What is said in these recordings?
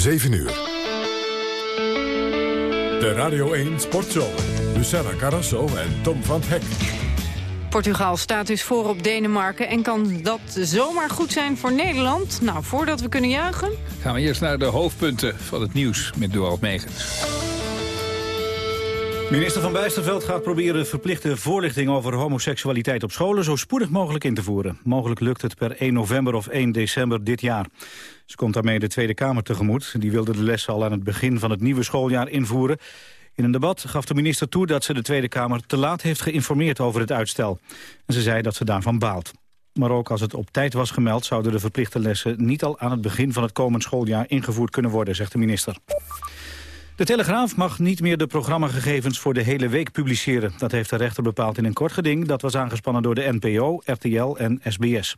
7 uur. De Radio 1 Sportshow. Luciana Carrasso en Tom van Hek. Portugal staat dus voor op Denemarken. En kan dat zomaar goed zijn voor Nederland? Nou, voordat we kunnen juichen... Gaan we eerst naar de hoofdpunten van het nieuws met Dorald Megens. Minister van Bijsterveld gaat proberen verplichte voorlichting over homoseksualiteit op scholen zo spoedig mogelijk in te voeren. Mogelijk lukt het per 1 november of 1 december dit jaar. Ze komt daarmee de Tweede Kamer tegemoet. Die wilde de lessen al aan het begin van het nieuwe schooljaar invoeren. In een debat gaf de minister toe dat ze de Tweede Kamer te laat heeft geïnformeerd over het uitstel. En ze zei dat ze daarvan baalt. Maar ook als het op tijd was gemeld... zouden de verplichte lessen niet al aan het begin van het komend schooljaar ingevoerd kunnen worden, zegt de minister. De Telegraaf mag niet meer de programmagegevens voor de hele week publiceren. Dat heeft de rechter bepaald in een kort geding. Dat was aangespannen door de NPO, RTL en SBS.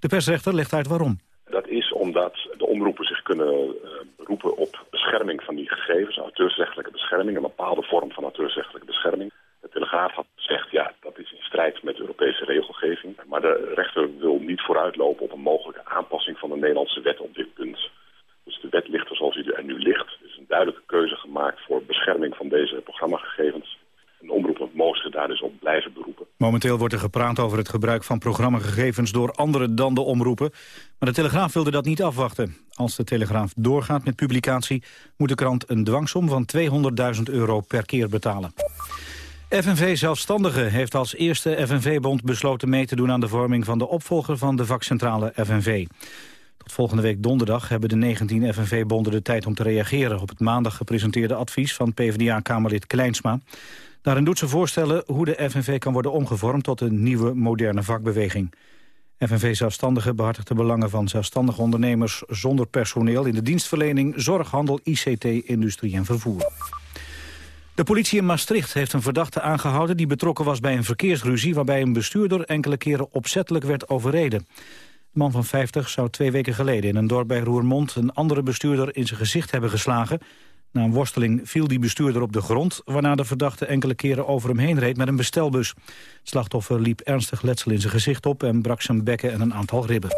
De persrechter legt uit waarom. Dat is omdat de omroepen zich kunnen uh, beroepen op bescherming van die gegevens. Auteursrechtelijke bescherming, een bepaalde vorm van auteursrechtelijke bescherming. De Telegraaf had gezegd, ja, dat is in strijd met Europese regelgeving. Maar de rechter wil niet vooruitlopen op een mogelijke aanpassing van de Nederlandse wet op dit punt. Dus de wet ligt er zoals die er nu ligt. Duidelijke keuze gemaakt voor bescherming van deze programmagegevens. En de omroepen mogen daar dus op blijven beroepen. Momenteel wordt er gepraat over het gebruik van programmagegevens door anderen dan de omroepen. Maar de Telegraaf wilde dat niet afwachten. Als de Telegraaf doorgaat met publicatie moet de krant een dwangsom van 200.000 euro per keer betalen. FNV Zelfstandigen heeft als eerste FNV-bond besloten mee te doen aan de vorming van de opvolger van de vakcentrale FNV. Volgende week donderdag hebben de 19 FNV-bonden de tijd om te reageren op het maandag gepresenteerde advies van PvdA-kamerlid Kleinsma. Daarin doet ze voorstellen hoe de FNV kan worden omgevormd tot een nieuwe moderne vakbeweging. FNV Zelfstandigen behartigt de belangen van zelfstandige ondernemers zonder personeel in de dienstverlening, zorg, handel, ICT, industrie en vervoer. De politie in Maastricht heeft een verdachte aangehouden die betrokken was bij een verkeersruzie waarbij een bestuurder enkele keren opzettelijk werd overreden. De man van 50 zou twee weken geleden in een dorp bij Roermond... een andere bestuurder in zijn gezicht hebben geslagen. Na een worsteling viel die bestuurder op de grond... waarna de verdachte enkele keren over hem heen reed met een bestelbus. Het slachtoffer liep ernstig letsel in zijn gezicht op... en brak zijn bekken en een aantal ribben.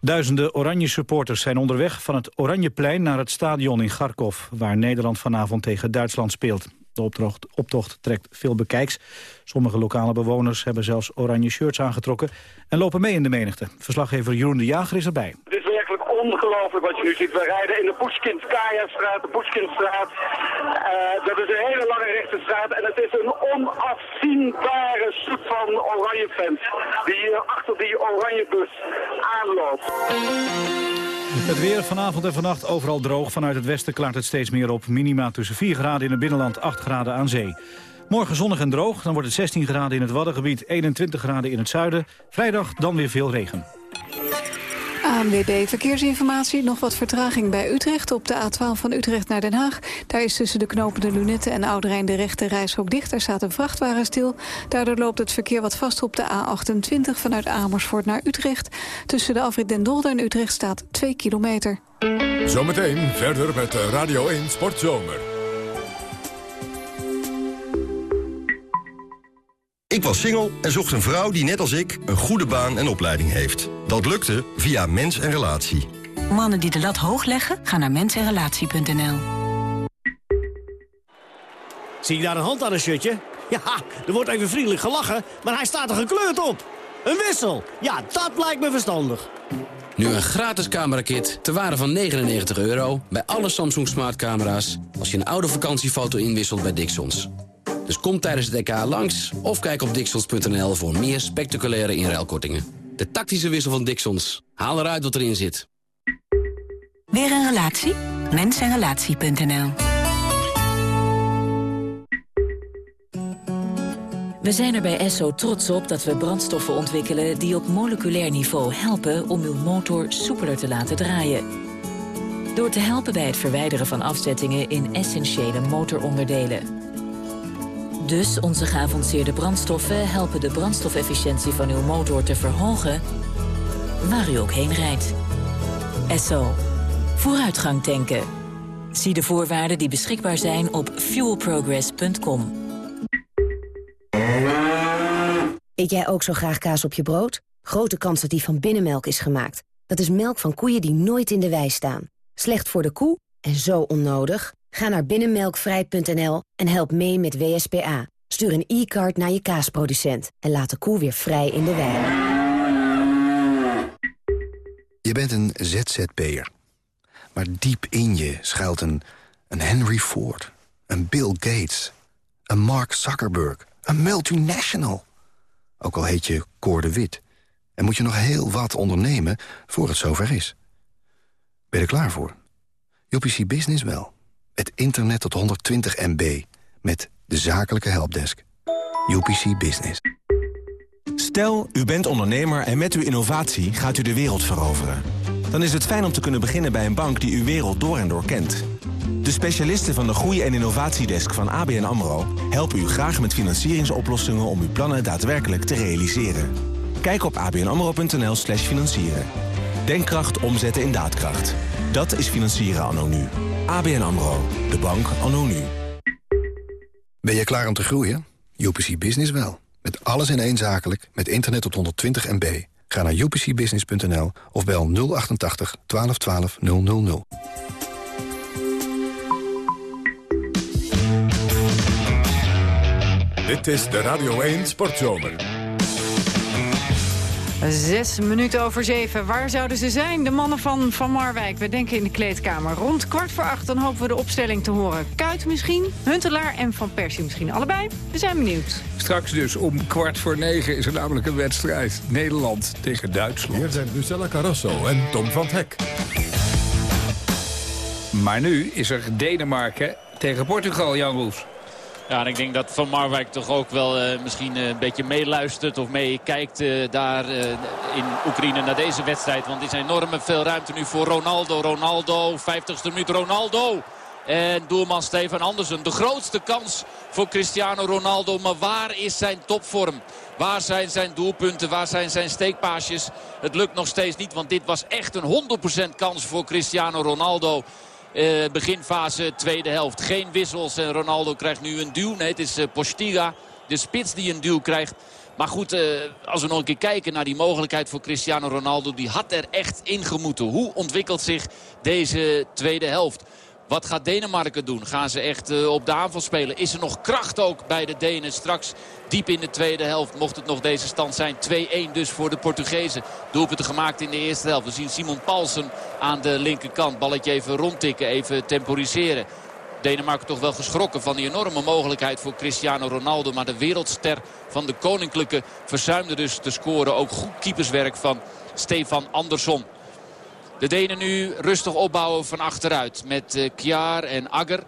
Duizenden oranje supporters zijn onderweg van het Oranjeplein naar het stadion in Kharkov... waar Nederland vanavond tegen Duitsland speelt. De optocht, optocht trekt veel bekijks. Sommige lokale bewoners hebben zelfs oranje shirts aangetrokken... en lopen mee in de menigte. Verslaggever Jeroen de Jager is erbij. Ongelooflijk wat je nu ziet. We rijden in de Poetskins-Kaya-straat, de Poetskinstraat. Uh, dat is een hele lange rechte straat en het is een onafzienbare stoet van oranje fans... die hier achter die oranje bus aanloopt. Het weer vanavond en vannacht overal droog. Vanuit het westen klaart het steeds meer op. Minima tussen 4 graden in het binnenland, 8 graden aan zee. Morgen zonnig en droog, dan wordt het 16 graden in het Waddengebied... 21 graden in het zuiden. Vrijdag dan weer veel regen. ANWB Verkeersinformatie. Nog wat vertraging bij Utrecht op de A12 van Utrecht naar Den Haag. Daar is tussen de knopende Lunetten en Ouderijn de rechte reishok dicht. Daar staat een vrachtwagen stil. Daardoor loopt het verkeer wat vast op de A28 vanuit Amersfoort naar Utrecht. Tussen de afrit Den Dolder en Utrecht staat 2 kilometer. Zometeen verder met Radio 1 Sportzomer. Ik was single en zocht een vrouw die net als ik een goede baan en opleiding heeft. Dat lukte via Mens en Relatie. Mannen die de lat hoog leggen, gaan naar mensenrelatie.nl. Zie je daar een hand aan een shirtje? Ja, er wordt even vriendelijk gelachen, maar hij staat er gekleurd op. Een wissel. Ja, dat lijkt me verstandig. Nu een gratis camerakit ter waarde van 99 euro... bij alle Samsung Smart camera's... als je een oude vakantiefoto inwisselt bij Dixons. Dus kom tijdens het EK langs of kijk op Dixons.nl voor meer spectaculaire inruilkortingen. De tactische wissel van Dixons. Haal eruit wat erin zit. Weer een relatie? Mensenrelatie.nl We zijn er bij Esso trots op dat we brandstoffen ontwikkelen... die op moleculair niveau helpen om uw motor soepeler te laten draaien. Door te helpen bij het verwijderen van afzettingen in essentiële motoronderdelen... Dus onze geavanceerde brandstoffen helpen de brandstofefficiëntie van uw motor te verhogen, waar u ook heen rijdt. Esso. Vooruitgang tanken. Zie de voorwaarden die beschikbaar zijn op fuelprogress.com. Eet jij ook zo graag kaas op je brood? Grote kans dat die van binnenmelk is gemaakt. Dat is melk van koeien die nooit in de wei staan. Slecht voor de koe en zo onnodig? Ga naar binnenmelkvrij.nl en help mee met WSPA. Stuur een e-card naar je kaasproducent en laat de koe weer vrij in de wei. Je bent een ZZP'er. Maar diep in je schuilt een, een Henry Ford, een Bill Gates, een Mark Zuckerberg, een multinational. Ook al heet je Cor de Wit. En moet je nog heel wat ondernemen voor het zover is. Ben je er klaar voor? UPC Business wel. Het internet tot 120 MB. Met de zakelijke helpdesk. UPC Business. Stel, u bent ondernemer en met uw innovatie gaat u de wereld veroveren. Dan is het fijn om te kunnen beginnen bij een bank die uw wereld door en door kent. De specialisten van de Groei- en Innovatiedesk van ABN AMRO... helpen u graag met financieringsoplossingen om uw plannen daadwerkelijk te realiseren. Kijk op abnamro.nl slash financieren. Denkkracht omzetten in daadkracht. Dat is financieren anno nu. ABN AMRO. De bank anno nu. Ben je klaar om te groeien? UPC Business wel. Met alles in één zakelijk, met internet tot 120 MB. Ga naar upcbusiness.nl of bel 088 1212 000. Dit is de Radio 1 Sportzomer. Zes minuten over zeven. Waar zouden ze zijn, de mannen van Van Marwijk? We denken in de kleedkamer. Rond kwart voor acht, dan hopen we de opstelling te horen. Kuit misschien, Huntelaar en Van Persie misschien allebei. We zijn benieuwd. Straks dus om kwart voor negen is er namelijk een wedstrijd. Nederland tegen Duitsland. Hier zijn Lucella Carrasso en Tom van Hek. Maar nu is er Denemarken tegen Portugal, Jan Roes. Ja, en ik denk dat Van Marwijk toch ook wel uh, misschien uh, een beetje meeluistert of meekijkt uh, daar in Oekraïne naar deze wedstrijd. Want er is enorm veel ruimte nu voor Ronaldo. Ronaldo, 50ste minuut Ronaldo. En doelman Stefan Andersen. De grootste kans voor Cristiano Ronaldo. Maar waar is zijn topvorm? Waar zijn zijn doelpunten? Waar zijn zijn steekpaasjes? Het lukt nog steeds niet, want dit was echt een 100% kans voor Cristiano Ronaldo. Uh, beginfase tweede helft. Geen wissels en Ronaldo krijgt nu een duw. Nee, het is uh, Postiga, de spits die een duw krijgt. Maar goed, uh, als we nog een keer kijken naar die mogelijkheid voor Cristiano Ronaldo. Die had er echt in gemoeten. Hoe ontwikkelt zich deze tweede helft? Wat gaat Denemarken doen? Gaan ze echt uh, op de aanval spelen? Is er nog kracht ook bij de Denen straks diep in de tweede helft? Mocht het nog deze stand zijn. 2-1 dus voor de Portugezen. Doelpunten gemaakt in de eerste helft. We zien Simon Paulsen aan de linkerkant. Balletje even rondtikken, even temporiseren. Denemarken toch wel geschrokken van die enorme mogelijkheid voor Cristiano Ronaldo. Maar de wereldster van de Koninklijke verzuimde dus te scoren. Ook goed keeperswerk van Stefan Andersson. De Denen nu rustig opbouwen van achteruit met uh, Kjaar en Agger.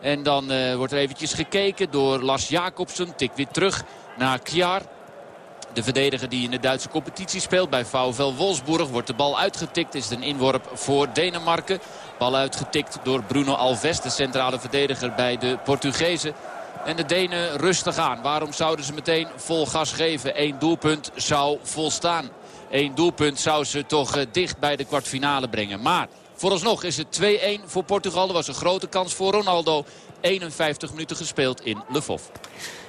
En dan uh, wordt er eventjes gekeken door Lars Jacobsen. Tik weer terug naar Kjaar. De verdediger die in de Duitse competitie speelt bij VfL Wolfsburg. Wordt de bal uitgetikt. Is het een inworp voor Denemarken. Bal uitgetikt door Bruno Alves, de centrale verdediger bij de Portugezen. En de Denen rustig aan. Waarom zouden ze meteen vol gas geven? Eén doelpunt zou volstaan. Eén doelpunt zou ze toch uh, dicht bij de kwartfinale brengen. Maar vooralsnog is het 2-1 voor Portugal. Er was een grote kans voor Ronaldo. 51 minuten gespeeld in Le Fof.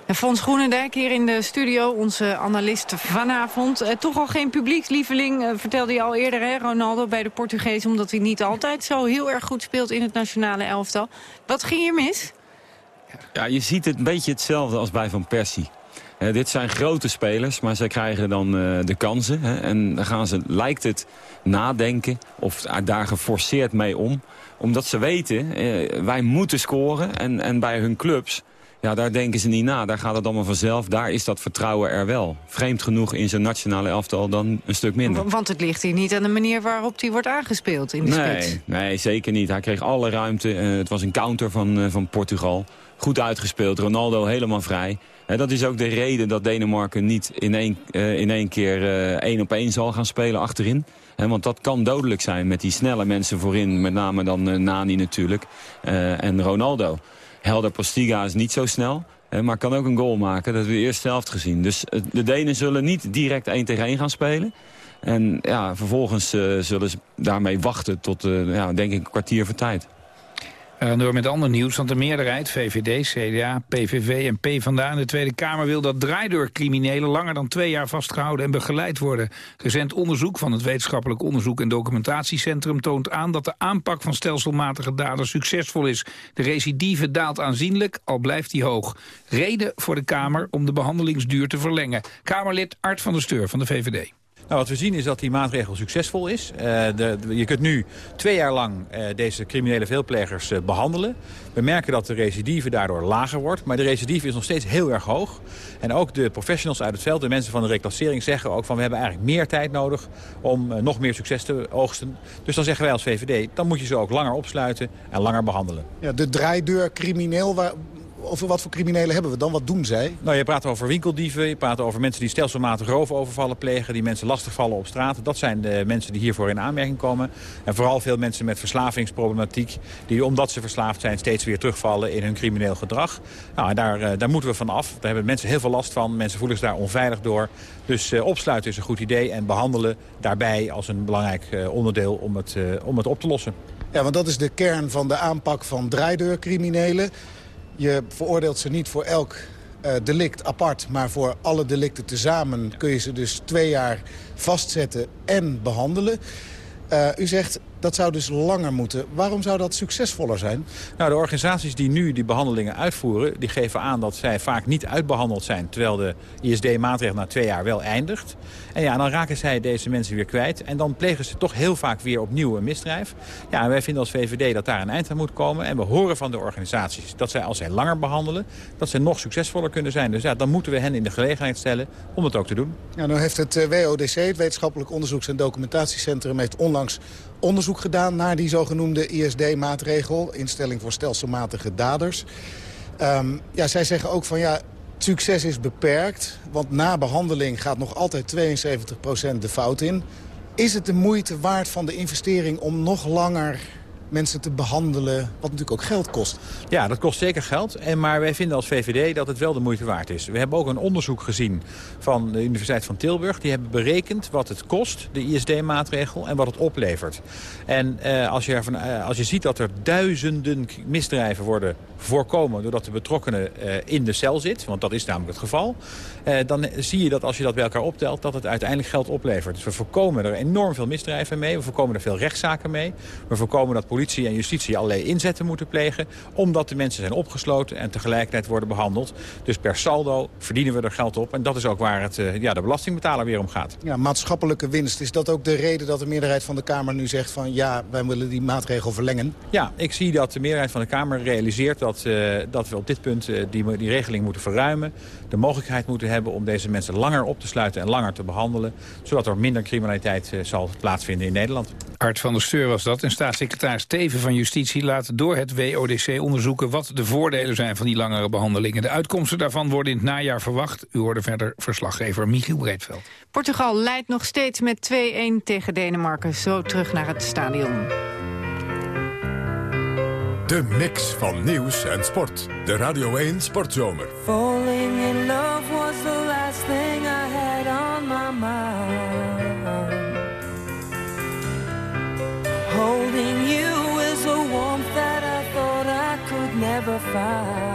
En Fons Groenendijk hier in de studio, onze analist vanavond. Eh, toch al geen publiekslieveling, eh, vertelde je al eerder, hè, Ronaldo, bij de Portugees. Omdat hij niet altijd zo heel erg goed speelt in het nationale elftal. Wat ging hier mis? Ja, je ziet het een beetje hetzelfde als bij Van Persie. Uh, dit zijn grote spelers, maar zij krijgen dan uh, de kansen. Hè, en dan gaan ze, lijkt het, nadenken of daar geforceerd mee om. Omdat ze weten, uh, wij moeten scoren. En, en bij hun clubs, ja, daar denken ze niet na. Daar gaat het allemaal vanzelf. Daar is dat vertrouwen er wel. Vreemd genoeg in zijn nationale elftal dan een stuk minder. Want het ligt hier niet aan de manier waarop hij wordt aangespeeld in de nee, spits. Nee, zeker niet. Hij kreeg alle ruimte. het was een counter van, van Portugal. Goed uitgespeeld. Ronaldo helemaal vrij. Dat is ook de reden dat Denemarken niet in één, uh, in één keer uh, één op één zal gaan spelen achterin. Want dat kan dodelijk zijn met die snelle mensen voorin. Met name dan uh, Nani natuurlijk. en Ronaldo. Helder Postiga is niet zo snel. Maar kan ook een goal maken. Dat hebben we de eerste helft gezien. Dus de Denen zullen niet direct 1 tegen 1 gaan spelen. En ja, vervolgens zullen ze daarmee wachten tot, ja, denk ik, een kwartier voor tijd. We gaan door met ander nieuws, want de meerderheid, VVD, CDA, PVV en PvdA in de Tweede Kamer wil dat draaideurcriminelen langer dan twee jaar vastgehouden en begeleid worden. Recent onderzoek van het Wetenschappelijk Onderzoek en Documentatiecentrum toont aan dat de aanpak van stelselmatige daders succesvol is. De recidive daalt aanzienlijk, al blijft die hoog. Reden voor de Kamer om de behandelingsduur te verlengen. Kamerlid Art van der Steur van de VVD. Nou, wat we zien is dat die maatregel succesvol is. Uh, de, je kunt nu twee jaar lang uh, deze criminele veelplegers uh, behandelen. We merken dat de recidive daardoor lager wordt. Maar de recidive is nog steeds heel erg hoog. En ook de professionals uit het veld, de mensen van de reclassering... zeggen ook van we hebben eigenlijk meer tijd nodig om nog meer succes te oogsten. Dus dan zeggen wij als VVD, dan moet je ze ook langer opsluiten en langer behandelen. Ja, de draaideur crimineel, waar, over wat voor criminelen hebben we dan? Wat doen zij? Nou, je praat over winkeldieven, je praat over mensen die stelselmatig roofovervallen plegen... die mensen lastigvallen op straat. Dat zijn de mensen die hiervoor in aanmerking komen. En vooral veel mensen met verslavingsproblematiek... die omdat ze verslaafd zijn steeds weer terugvallen in hun crimineel gedrag. Nou, daar, eh, daar moeten we van af. Daar hebben mensen heel veel last van. Mensen voelen zich daar onveilig door. Dus uh, opsluiten is een goed idee en behandelen daarbij als een belangrijk uh, onderdeel om het, uh, om het op te lossen. Ja, want dat is de kern van de aanpak van draaideurcriminelen. Je veroordeelt ze niet voor elk uh, delict apart, maar voor alle delicten tezamen kun je ze dus twee jaar vastzetten en behandelen. Uh, u zegt dat zou dus langer moeten. Waarom zou dat succesvoller zijn? Nou, de organisaties die nu die behandelingen uitvoeren... die geven aan dat zij vaak niet uitbehandeld zijn... terwijl de ISD-maatregel na twee jaar wel eindigt. En ja, dan raken zij deze mensen weer kwijt. En dan plegen ze toch heel vaak weer opnieuw een misdrijf. Ja, en wij vinden als VVD dat daar een eind aan moet komen. En we horen van de organisaties dat zij als zij langer behandelen... dat ze nog succesvoller kunnen zijn. Dus ja, dan moeten we hen in de gelegenheid stellen om het ook te doen. Ja, nou heeft het WODC, het Wetenschappelijk Onderzoeks- en Documentatiecentrum... heeft onlangs onderzoek gedaan naar die zogenoemde ISD-maatregel. Instelling voor stelselmatige daders. Um, ja, zij zeggen ook van ja, succes is beperkt. Want na behandeling gaat nog altijd 72% de fout in. Is het de moeite waard van de investering om nog langer mensen te behandelen, wat natuurlijk ook geld kost. Ja, dat kost zeker geld. En, maar wij vinden als VVD dat het wel de moeite waard is. We hebben ook een onderzoek gezien van de Universiteit van Tilburg. Die hebben berekend wat het kost, de ISD-maatregel, en wat het oplevert. En eh, als, je eh, als je ziet dat er duizenden misdrijven worden voorkomen... doordat de betrokkenen eh, in de cel zit, want dat is namelijk het geval... Eh, dan zie je dat als je dat bij elkaar optelt, dat het uiteindelijk geld oplevert. Dus we voorkomen er enorm veel misdrijven mee. We voorkomen er veel rechtszaken mee. We voorkomen dat politie en justitie allerlei inzetten moeten plegen... omdat de mensen zijn opgesloten en tegelijkertijd worden behandeld. Dus per saldo verdienen we er geld op. En dat is ook waar het, uh, ja, de belastingbetaler weer om gaat. Ja, maatschappelijke winst. Is dat ook de reden dat de meerderheid van de Kamer nu zegt van... ja, wij willen die maatregel verlengen? Ja, ik zie dat de meerderheid van de Kamer realiseert dat, uh, dat we op dit punt uh, die, die regeling moeten verruimen. De mogelijkheid moeten hebben om deze mensen langer op te sluiten en langer te behandelen. Zodat er minder criminaliteit zal plaatsvinden in Nederland. Art van der Steur was dat. En staatssecretaris Steven van Justitie laat door het WODC onderzoeken... wat de voordelen zijn van die langere behandelingen. De uitkomsten daarvan worden in het najaar verwacht. U hoorde verder verslaggever Michiel Breedveld. Portugal leidt nog steeds met 2-1 tegen Denemarken. Zo terug naar het stadion. De mix van nieuws en sport. De Radio 1 Sportzomer. Falling in love was the last thing I had on my mind. Holding you is a warmth that I thought I could never find.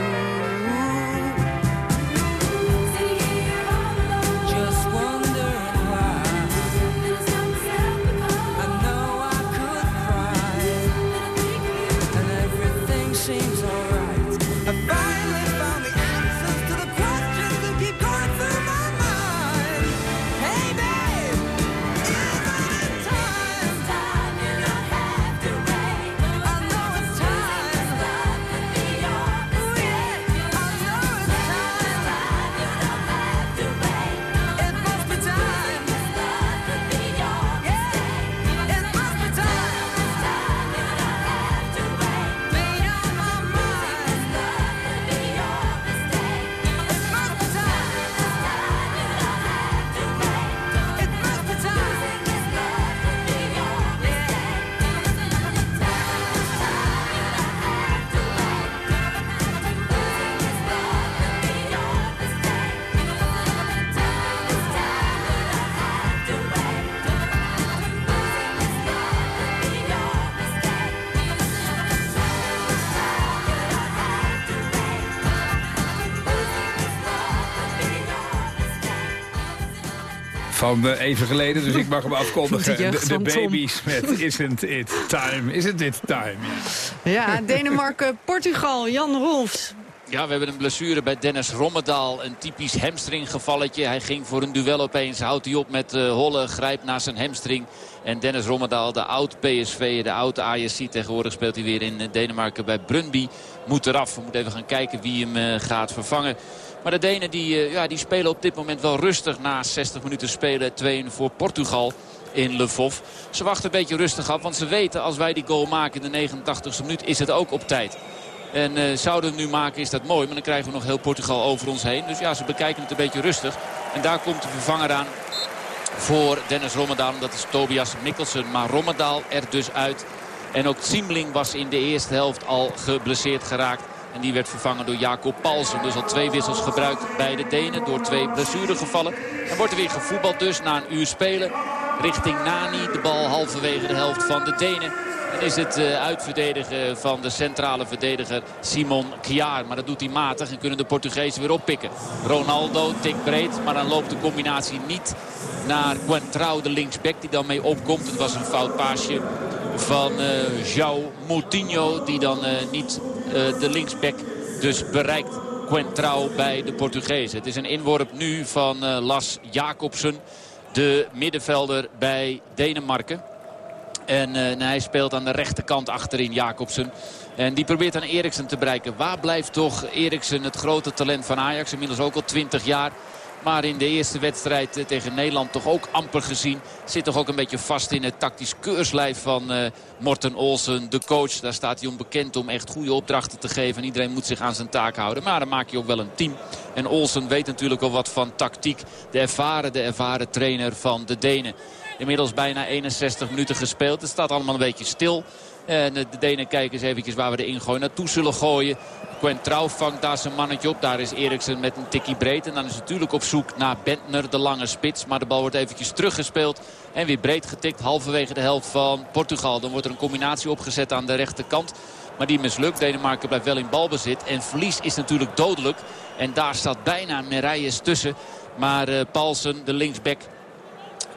Van eh, even geleden, dus ik mag hem afkondigen. De De, baby's met Isn't It Time. Isn't It Time, ja. Ja, Denemarken, Portugal, Jan Rolfs. Ja, we hebben een blessure bij Dennis Rommedaal. Een typisch hamstringgevalletje. Hij ging voor een duel opeens. Houdt hij op met eh, Holle, grijpt naar zijn hamstring. En Dennis Rommedaal, de oud-PSV, de oud-ASC. Tegenwoordig speelt hij weer in eh, Denemarken bij Brunby. Moet eraf. We moeten even gaan kijken wie hem gaat vervangen. Maar de Denen die, eh, ja, die spelen op dit moment wel rustig. Na 60 minuten spelen 2 voor Portugal in Lvov. Ze wachten een beetje rustig af. Want ze weten als wij die goal maken in de 89ste minuut is het ook op tijd. En eh, zouden we hem nu maken is dat mooi. Maar dan krijgen we nog heel Portugal over ons heen. Dus ja, ze bekijken het een beetje rustig. En daar komt de vervanger aan voor Dennis Rommedaal. Dat is Tobias Mikkelsen. Maar Rommedaal er dus uit. En ook Ziemling was in de eerste helft al geblesseerd geraakt. En die werd vervangen door Jacob Paulsen. Dus al twee wissels gebruikt bij de Denen door twee blessuregevallen. En wordt er weer gevoetbald dus na een uur spelen. Richting Nani, de bal halverwege de helft van de Denen. Is het eh, uitverdedigen van de centrale verdediger Simon Kjaar. Maar dat doet hij matig en kunnen de Portugezen weer oppikken. Ronaldo tikt breed, maar dan loopt de combinatie niet naar Quentrao, de linksback die dan mee opkomt. Het was een fout paasje van eh João Moutinho die dan eh, niet eh, de linksback dus bereikt. Quentrao bij de Portugezen. Het is een inworp nu van eh, Las Jacobsen, de middenvelder bij Denemarken. En eh, hij speelt aan de rechterkant achterin Jacobsen. En die probeert aan Eriksen te bereiken. Waar blijft toch Eriksen het grote talent van Ajax? Inmiddels ook al 20 jaar. Maar in de eerste wedstrijd eh, tegen Nederland toch ook amper gezien. Zit toch ook een beetje vast in het tactisch keurslijf van eh, Morten Olsen, de coach. Daar staat hij onbekend om echt goede opdrachten te geven. En iedereen moet zich aan zijn taak houden. Maar dan maak je ook wel een team. En Olsen weet natuurlijk al wat van tactiek. De ervaren, de ervaren trainer van de Denen. Inmiddels bijna 61 minuten gespeeld. Het staat allemaal een beetje stil. En de Denen kijken eens eventjes waar we de ingooi naartoe zullen gooien. Quent Trouw vangt daar zijn mannetje op. Daar is Eriksen met een tikkie breed. En dan is natuurlijk op zoek naar Bentner, de lange spits. Maar de bal wordt eventjes teruggespeeld. En weer breed getikt, halverwege de helft van Portugal. Dan wordt er een combinatie opgezet aan de rechterkant. Maar die mislukt. Denemarken blijft wel in balbezit. En verlies is natuurlijk dodelijk. En daar staat bijna Merijers tussen. Maar uh, Paulsen, de linksback,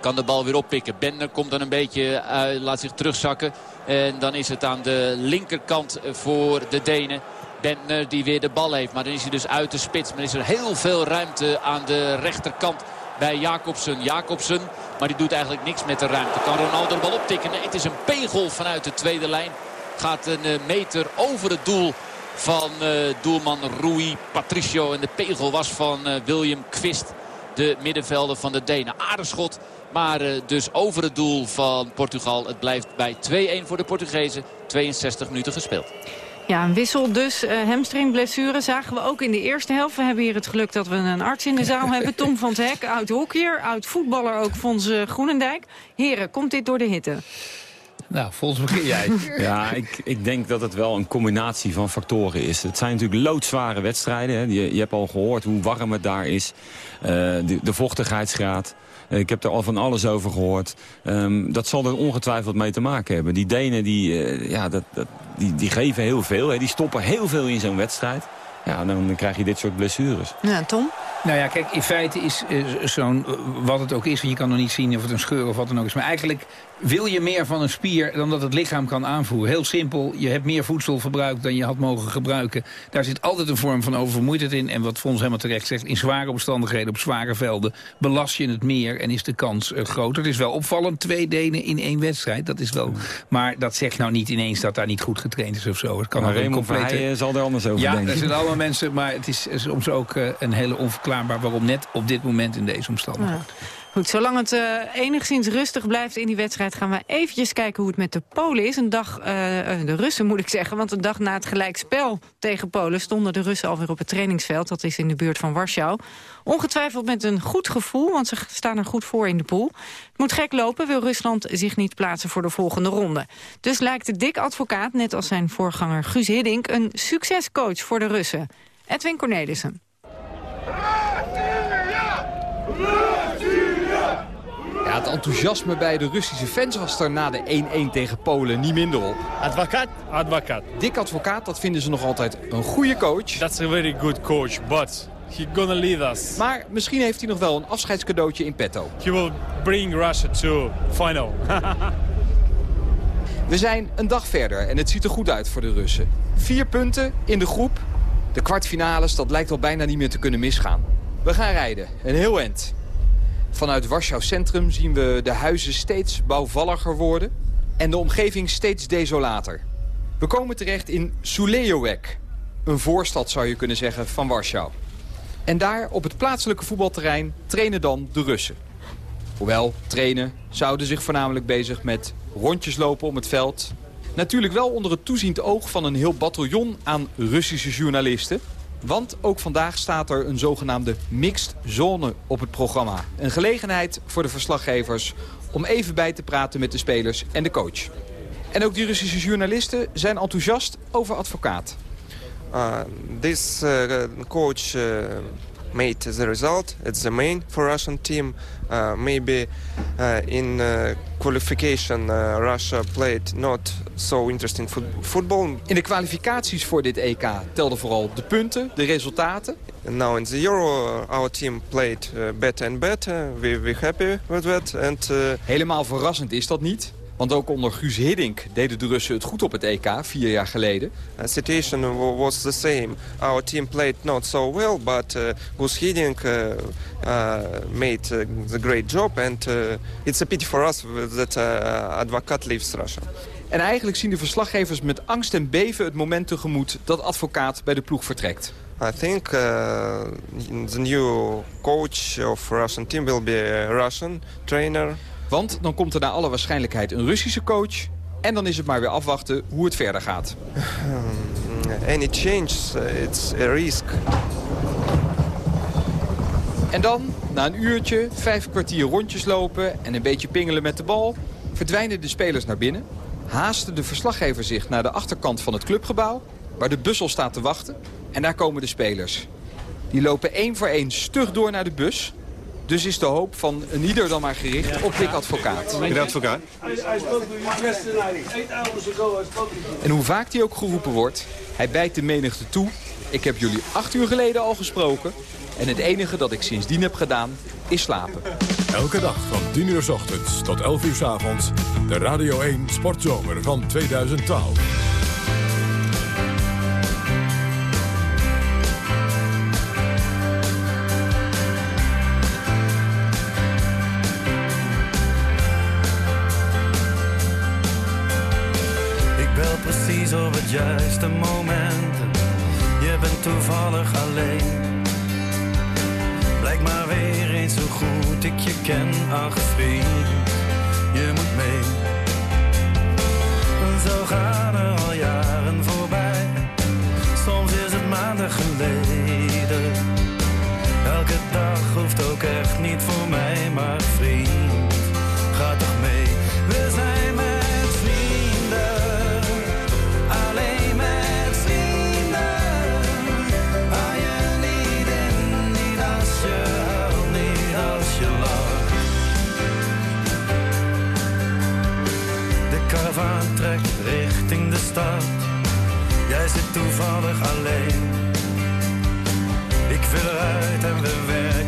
kan de bal weer oppikken. Bender komt dan een beetje, uh, laat zich terugzakken. En dan is het aan de linkerkant voor de Denen. Bentner die weer de bal heeft. Maar dan is hij dus uit de spits. Maar is er heel veel ruimte aan de rechterkant bij Jacobsen. Jacobsen, maar die doet eigenlijk niks met de ruimte. Kan Ronaldo de bal optikken? Het is een pegel vanuit de tweede lijn. Gaat een uh, meter over het doel van uh, doelman Rui Patricio. En de pegel was van William Quist. De middenvelder van de Denen. Aardeschot. Maar uh, dus over het doel van Portugal. Het blijft bij 2-1 voor de Portugezen. 62 minuten gespeeld. Ja, een wissel dus. Uh, hamstringblessure zagen we ook in de eerste helft. We hebben hier het geluk dat we een arts in de zaal hebben. Tom van het Hek, oud hockeyer, oud voetballer ook, Fons Groenendijk. Heren, komt dit door de hitte? Nou, volgens mij jij. Ja, ik, ik denk dat het wel een combinatie van factoren is. Het zijn natuurlijk loodzware wedstrijden. Hè. Je, je hebt al gehoord hoe warm het daar is. Eh, de, de vochtigheidsgraad. Eh, Ik heb er al van alles over gehoord. Ehm, dat zal er ongetwijfeld mee te maken hebben. Die Denen die, eh, ja, dat, dat, die, die geven heel veel. Hè. Die stoppen heel veel in zo'n wedstrijd. Ja, dan krijg je dit soort blessures. Ja, Tom? Nou ja, kijk, in feite is eh, zo'n, eh, wat het ook is... en je kan nog niet zien of het een scheur of wat dan ook is... maar eigenlijk wil je meer van een spier dan dat het lichaam kan aanvoeren. Heel simpel, je hebt meer voedsel verbruikt dan je had mogen gebruiken. Daar zit altijd een vorm van oververmoeidheid in. En wat Fons helemaal terecht zegt, in zware omstandigheden, op zware velden... belast je het meer en is de kans eh, groter. Het is wel opvallend, twee Denen in één wedstrijd. Dat is wel, maar dat zegt nou niet ineens dat daar niet goed getraind is of zo. Het kan Maar Raymond complete... Verheijen zal er anders over ja, denken. er zijn allemaal mensen, maar het is soms ook eh, een hele onverklaarbaar... waarom net op dit moment in deze omstandigheden. Zolang het eh, enigszins rustig blijft in die wedstrijd... gaan we eventjes kijken hoe het met de Polen is. Een dag, eh, eh, de Russen moet ik zeggen, want een dag na het gelijkspel tegen Polen... stonden de Russen alweer op het trainingsveld. Dat is in de buurt van Warschau. Ongetwijfeld met een goed gevoel, want ze staan er goed voor in de pool. Het moet gek lopen, wil Rusland zich niet plaatsen voor de volgende ronde. Dus lijkt de dik advocaat, net als zijn voorganger Guus Hiddink... een succescoach voor de Russen. Edwin Cornelissen. Ja, het enthousiasme bij de Russische fans was er na de 1-1 tegen Polen niet minder op. Advocaat? Advocaat. Dick Advocaat, dat vinden ze nog altijd een goede coach. That's a very good coach, but he gonna lead us. Maar misschien heeft hij nog wel een afscheidscadeautje in petto. He will bring Russia to final. We zijn een dag verder en het ziet er goed uit voor de Russen. Vier punten in de groep. De kwartfinales, dat lijkt al bijna niet meer te kunnen misgaan. We gaan rijden, een heel eind. Vanuit Warschau Centrum zien we de huizen steeds bouwvalliger worden... en de omgeving steeds desolater. We komen terecht in Sulejowek. Een voorstad zou je kunnen zeggen van Warschau. En daar op het plaatselijke voetbalterrein trainen dan de Russen. Hoewel, trainen zouden zich voornamelijk bezig met rondjes lopen om het veld. Natuurlijk wel onder het toeziend oog van een heel bataljon aan Russische journalisten. Want ook vandaag staat er een zogenaamde mixed zone op het programma. Een gelegenheid voor de verslaggevers om even bij te praten met de spelers en de coach. En ook die Russische journalisten zijn enthousiast over advocaat. Uh, this uh, coach uh, made the result. It's the main for Russian team. Uh, maybe uh, in uh, qualification uh, Russia played not so interesting fo- football. In de kwalificaties voor dit EK telden vooral de punten, de resultaten. And now in the Euro, uh, our team played uh, better and better. We we happy with that. And Helemaal verrassend is dat niet. Want ook onder Guus Hiddink deden de Russen het goed op het EK vier jaar geleden. the situation wa- was the same. Our team played not so well, but uh, Gus Hiddink uh, uh, made uh, the great job. And it's a pity for us that Advocat leaves Russia. En eigenlijk zien de verslaggevers met angst en beven het moment tegemoet dat advocaat bij de ploeg vertrekt. I think uh, the new coach of Russian team will be a Russian trainer. Want dan komt er naar alle waarschijnlijkheid een Russische coach. En dan is het maar weer afwachten hoe het verder gaat. Any change, uh, it's a risk. En dan, na een uurtje, vijf kwartier rondjes lopen en een beetje pingelen met de bal... verdwijnen de spelers naar binnen. Haasten de verslaggever zich naar de achterkant van het clubgebouw... waar de bus al staat te wachten. En daar komen de spelers. Die lopen één voor één stug door naar de bus... Dus is de hoop van een ieder dan maar gericht op Dick Advocaat. Meneer advocaat. En hoe vaak die ook geroepen wordt, hij bijt de menigte toe. Ik heb jullie acht uur geleden al gesproken. En het enige dat ik sindsdien heb gedaan, is slapen. Elke dag van 10 uur s ochtends tot 11 uur s avonds. De Radio 1 Sportzomer van 2012. Juiste moment. Je bent toevallig alleen. Blijk maar weer eens hoe goed ik je ken, ach vriend. Je moet mee. Zo gaan er al jaren voorbij. Soms is het maanden geleden. Elke dag hoeft ook echt niet voor mij, alleen. Ik wil eruit en we werken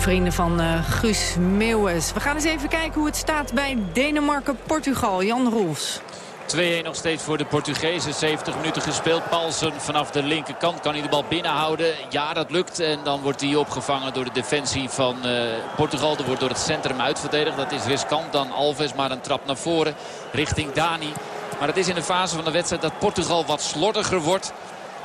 De vrienden van eh, Guus Meeuwis. We gaan eens even kijken hoe het staat bij Denemarken-Portugal. Jan Roels. 2-1 nog steeds voor de Portugezen. 70 minuten gespeeld. Paulsen vanaf de linkerkant kan hij de bal binnenhouden. Ja, dat lukt. En dan wordt hij opgevangen door de defensie van eh, Portugal. Er wordt door het centrum uitverdedigd. Dat is riskant. Dan Alves maar een trap naar voren richting Dani. Maar het is in de fase van de wedstrijd dat Portugal wat slordiger wordt.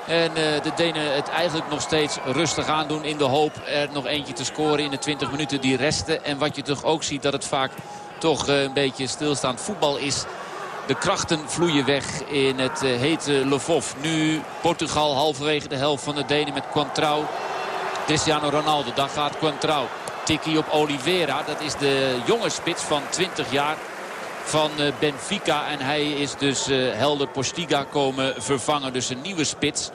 En eh, de Denen het eigenlijk nog steeds rustig aandoen in de hoop er nog eentje te scoren in de 20 minuten die resten. En wat je toch ook ziet dat het vaak toch eh, een beetje stilstaand voetbal is. De krachten vloeien weg in het eh, hete Lvov. Nu Portugal halverwege de helft van de Denen met Quantrao. Cristiano Ronaldo, daar gaat Quantrao. Tikkie op Oliveira, dat is de jonge spits van 20 jaar van eh, Benfica. En hij is dus eh, Helder Postiga komen vervangen. Dus een nieuwe spits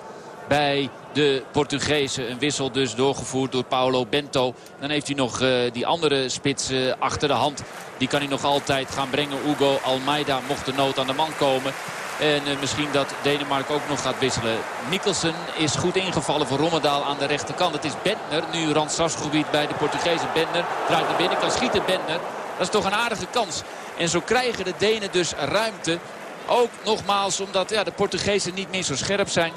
bij de Portugezen. Een wissel dus doorgevoerd door Paulo Bento. Dan heeft hij nog eh, die andere spits achter de hand. Die kan hij nog altijd gaan brengen. Hugo Almeida mocht de nood aan de man komen. En misschien dat Denemarken ook nog gaat wisselen. Mikkelsen is goed ingevallen voor Rommedaal aan de rechterkant. Het is Bentner, nu randstrafgebied bij de Portugezen. Bentner draait naar binnen, kan schieten Bentner. Dat is toch een aardige kans. En zo krijgen de Denen dus ruimte. Ook nogmaals omdat ja, de Portugezen niet meer zo scherp zijn.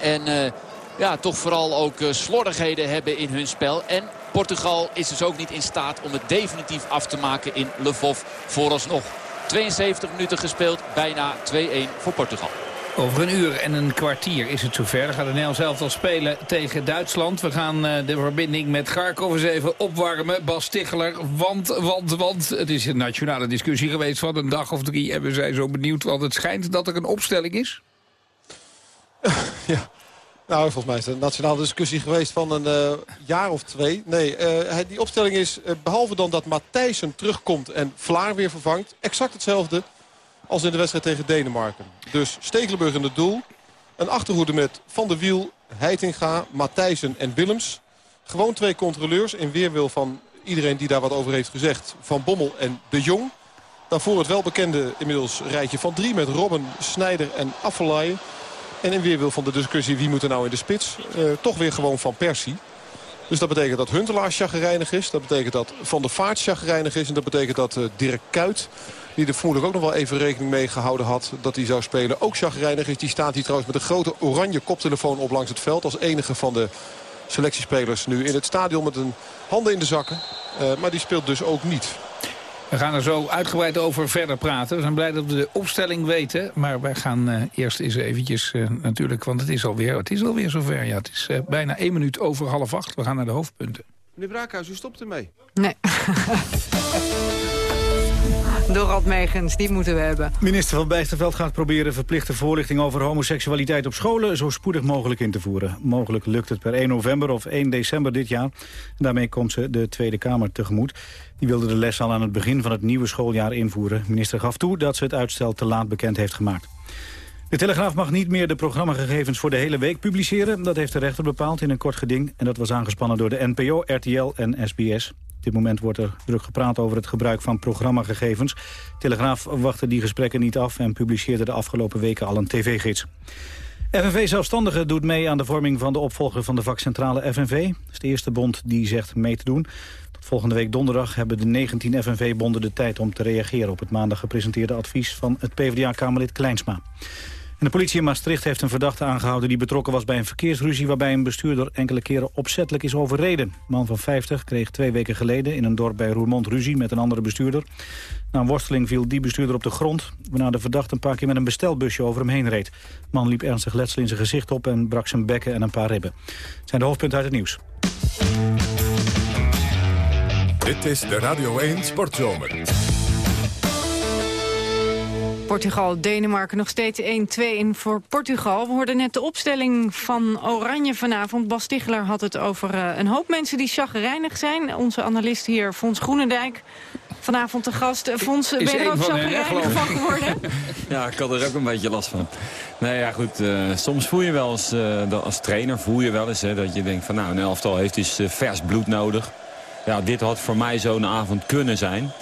En eh, ja, toch vooral ook eh, slordigheden hebben in hun spel. En Portugal is dus ook niet in staat om het definitief af te maken in Lvov vooralsnog. 72 minuten gespeeld, bijna 2-1 voor Portugal. Over een uur en een kwartier is het zover. Dan gaat het Nederlands elftal spelen tegen Duitsland. We gaan eh, de verbinding met Garkov eens even opwarmen. Bas Ticheler, want, want, want... Het is een nationale discussie geweest van een dag of drie... en we zijn zo benieuwd, want het schijnt dat er een opstelling is. Nou, volgens mij is het een nationale discussie geweest van een eh, jaar of twee. Nee, eh, die opstelling is, eh, behalve dan dat Matthijssen terugkomt en Vlaar weer vervangt... exact hetzelfde als in de wedstrijd tegen Denemarken. Dus Stekelenburg in het doel. Een achterhoede met Van der Wiel, Heitinga, Matthijssen en Willems. Gewoon twee controleurs in weerwil van iedereen die daar wat over heeft gezegd. Van Bommel en De Jong. Daarvoor het welbekende inmiddels rijtje van drie met Robben, Snijder en Affelaay. En in weerwil van de discussie wie moet er nou in de spits. eh, toch weer gewoon Van Persie. Dus dat betekent dat Huntelaar chagrijnig is. Dat betekent dat Van der Vaart chagrijnig is. En dat betekent dat eh, Dirk Kuyt, die er vermoedelijk ook nog wel even rekening mee gehouden had... dat hij zou spelen, ook chagrijnig is. Die staat hier trouwens met een grote oranje koptelefoon op langs het veld. Als enige van de selectiespelers nu in het stadion met een handen in de zakken. Eh, maar die speelt dus ook niet. We gaan er zo uitgebreid over verder praten. We zijn blij dat we de opstelling weten. Maar wij gaan eh, eerst eens eventjes eh, natuurlijk... want het is alweer, het is alweer zover. Ja, het is eh, bijna één minuut over half acht. We gaan naar de hoofdpunten. Meneer Braakhuis, u stopt ermee. Nee. Dorald Megens, die moeten we hebben. Minister van Bijsterveld gaat proberen verplichte voorlichting over homoseksualiteit op scholen zo spoedig mogelijk in te voeren. Mogelijk lukt het per 1 november of 1 december dit jaar. Daarmee komt ze de Tweede Kamer tegemoet. Die wilde de les al aan het begin van het nieuwe schooljaar invoeren. De minister gaf toe dat ze het uitstel te laat bekend heeft gemaakt. De Telegraaf mag niet meer de programmagegevens voor de hele week publiceren. Dat heeft de rechter bepaald in een kort geding. En dat was aangespannen door de NPO, RTL en SBS. Op dit moment wordt er druk gepraat over het gebruik van programmagegevens. Telegraaf wachtte die gesprekken niet af en publiceerde de afgelopen weken al een tv-gids. FNV Zelfstandigen doet mee aan de vorming van de opvolger van de vakcentrale FNV. Dat is de eerste bond die zegt mee te doen. Tot volgende week donderdag hebben de 19 FNV-bonden de tijd om te reageren... op het maandag gepresenteerde advies van het PvdA-kamerlid Kleinsma. De politie in Maastricht heeft een verdachte aangehouden... die betrokken was bij een verkeersruzie... waarbij een bestuurder enkele keren opzettelijk is overreden. De man van 50 kreeg twee weken geleden in een dorp bij Roermond ruzie... met een andere bestuurder. Na een worsteling viel die bestuurder op de grond... waarna de verdachte een paar keer met een bestelbusje over hem heen reed. De man liep ernstig letsel in zijn gezicht op... en brak zijn bekken en een paar ribben. Het zijn de hoofdpunten uit het nieuws. Dit is de Radio 1 Sportzomer. Portugal, Denemarken nog steeds 1-2 in voor Portugal. We hoorden net de opstelling van Oranje vanavond. Bas Tichelaar had het over eh, een hoop mensen die chagrijnig zijn. Onze analist hier, Fons Groenendijk, vanavond te gast. Eh, Fons, ben je er ook geloof van geworden? Ja, ik had er ook een beetje last van. Nee, ja, goed. eh, soms voel je wel eens, als trainer voel je wel eens hè, dat je denkt van nou, een elftal heeft dus vers bloed nodig. Ja, dit had voor mij zo'n avond kunnen zijn.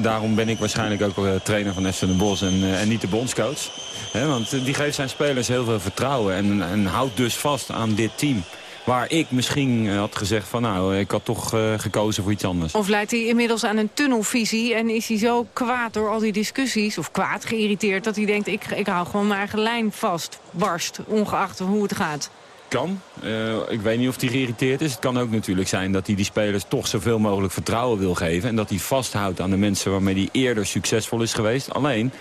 Daarom ben ik waarschijnlijk ook wel trainer van FC Den Bosch en, eh, en niet de bondscoach. Want eh, die geeft zijn spelers heel veel vertrouwen en, en houdt dus vast aan dit team. Waar ik misschien eh, had gezegd van nou, ik had toch eh, gekozen voor iets anders. Of leidt hij inmiddels aan een tunnelvisie en is hij zo kwaad door al die discussies... of kwaad geïrriteerd dat hij denkt, ik, ik hou gewoon mijn eigen lijn vast, barst, ongeacht hoe het gaat. Kan. Eh, ik weet niet of hij geïrriteerd is. Het kan ook natuurlijk zijn dat hij die spelers toch zoveel mogelijk vertrouwen wil geven. En dat hij vasthoudt aan de mensen waarmee hij eerder succesvol is geweest. Alleen,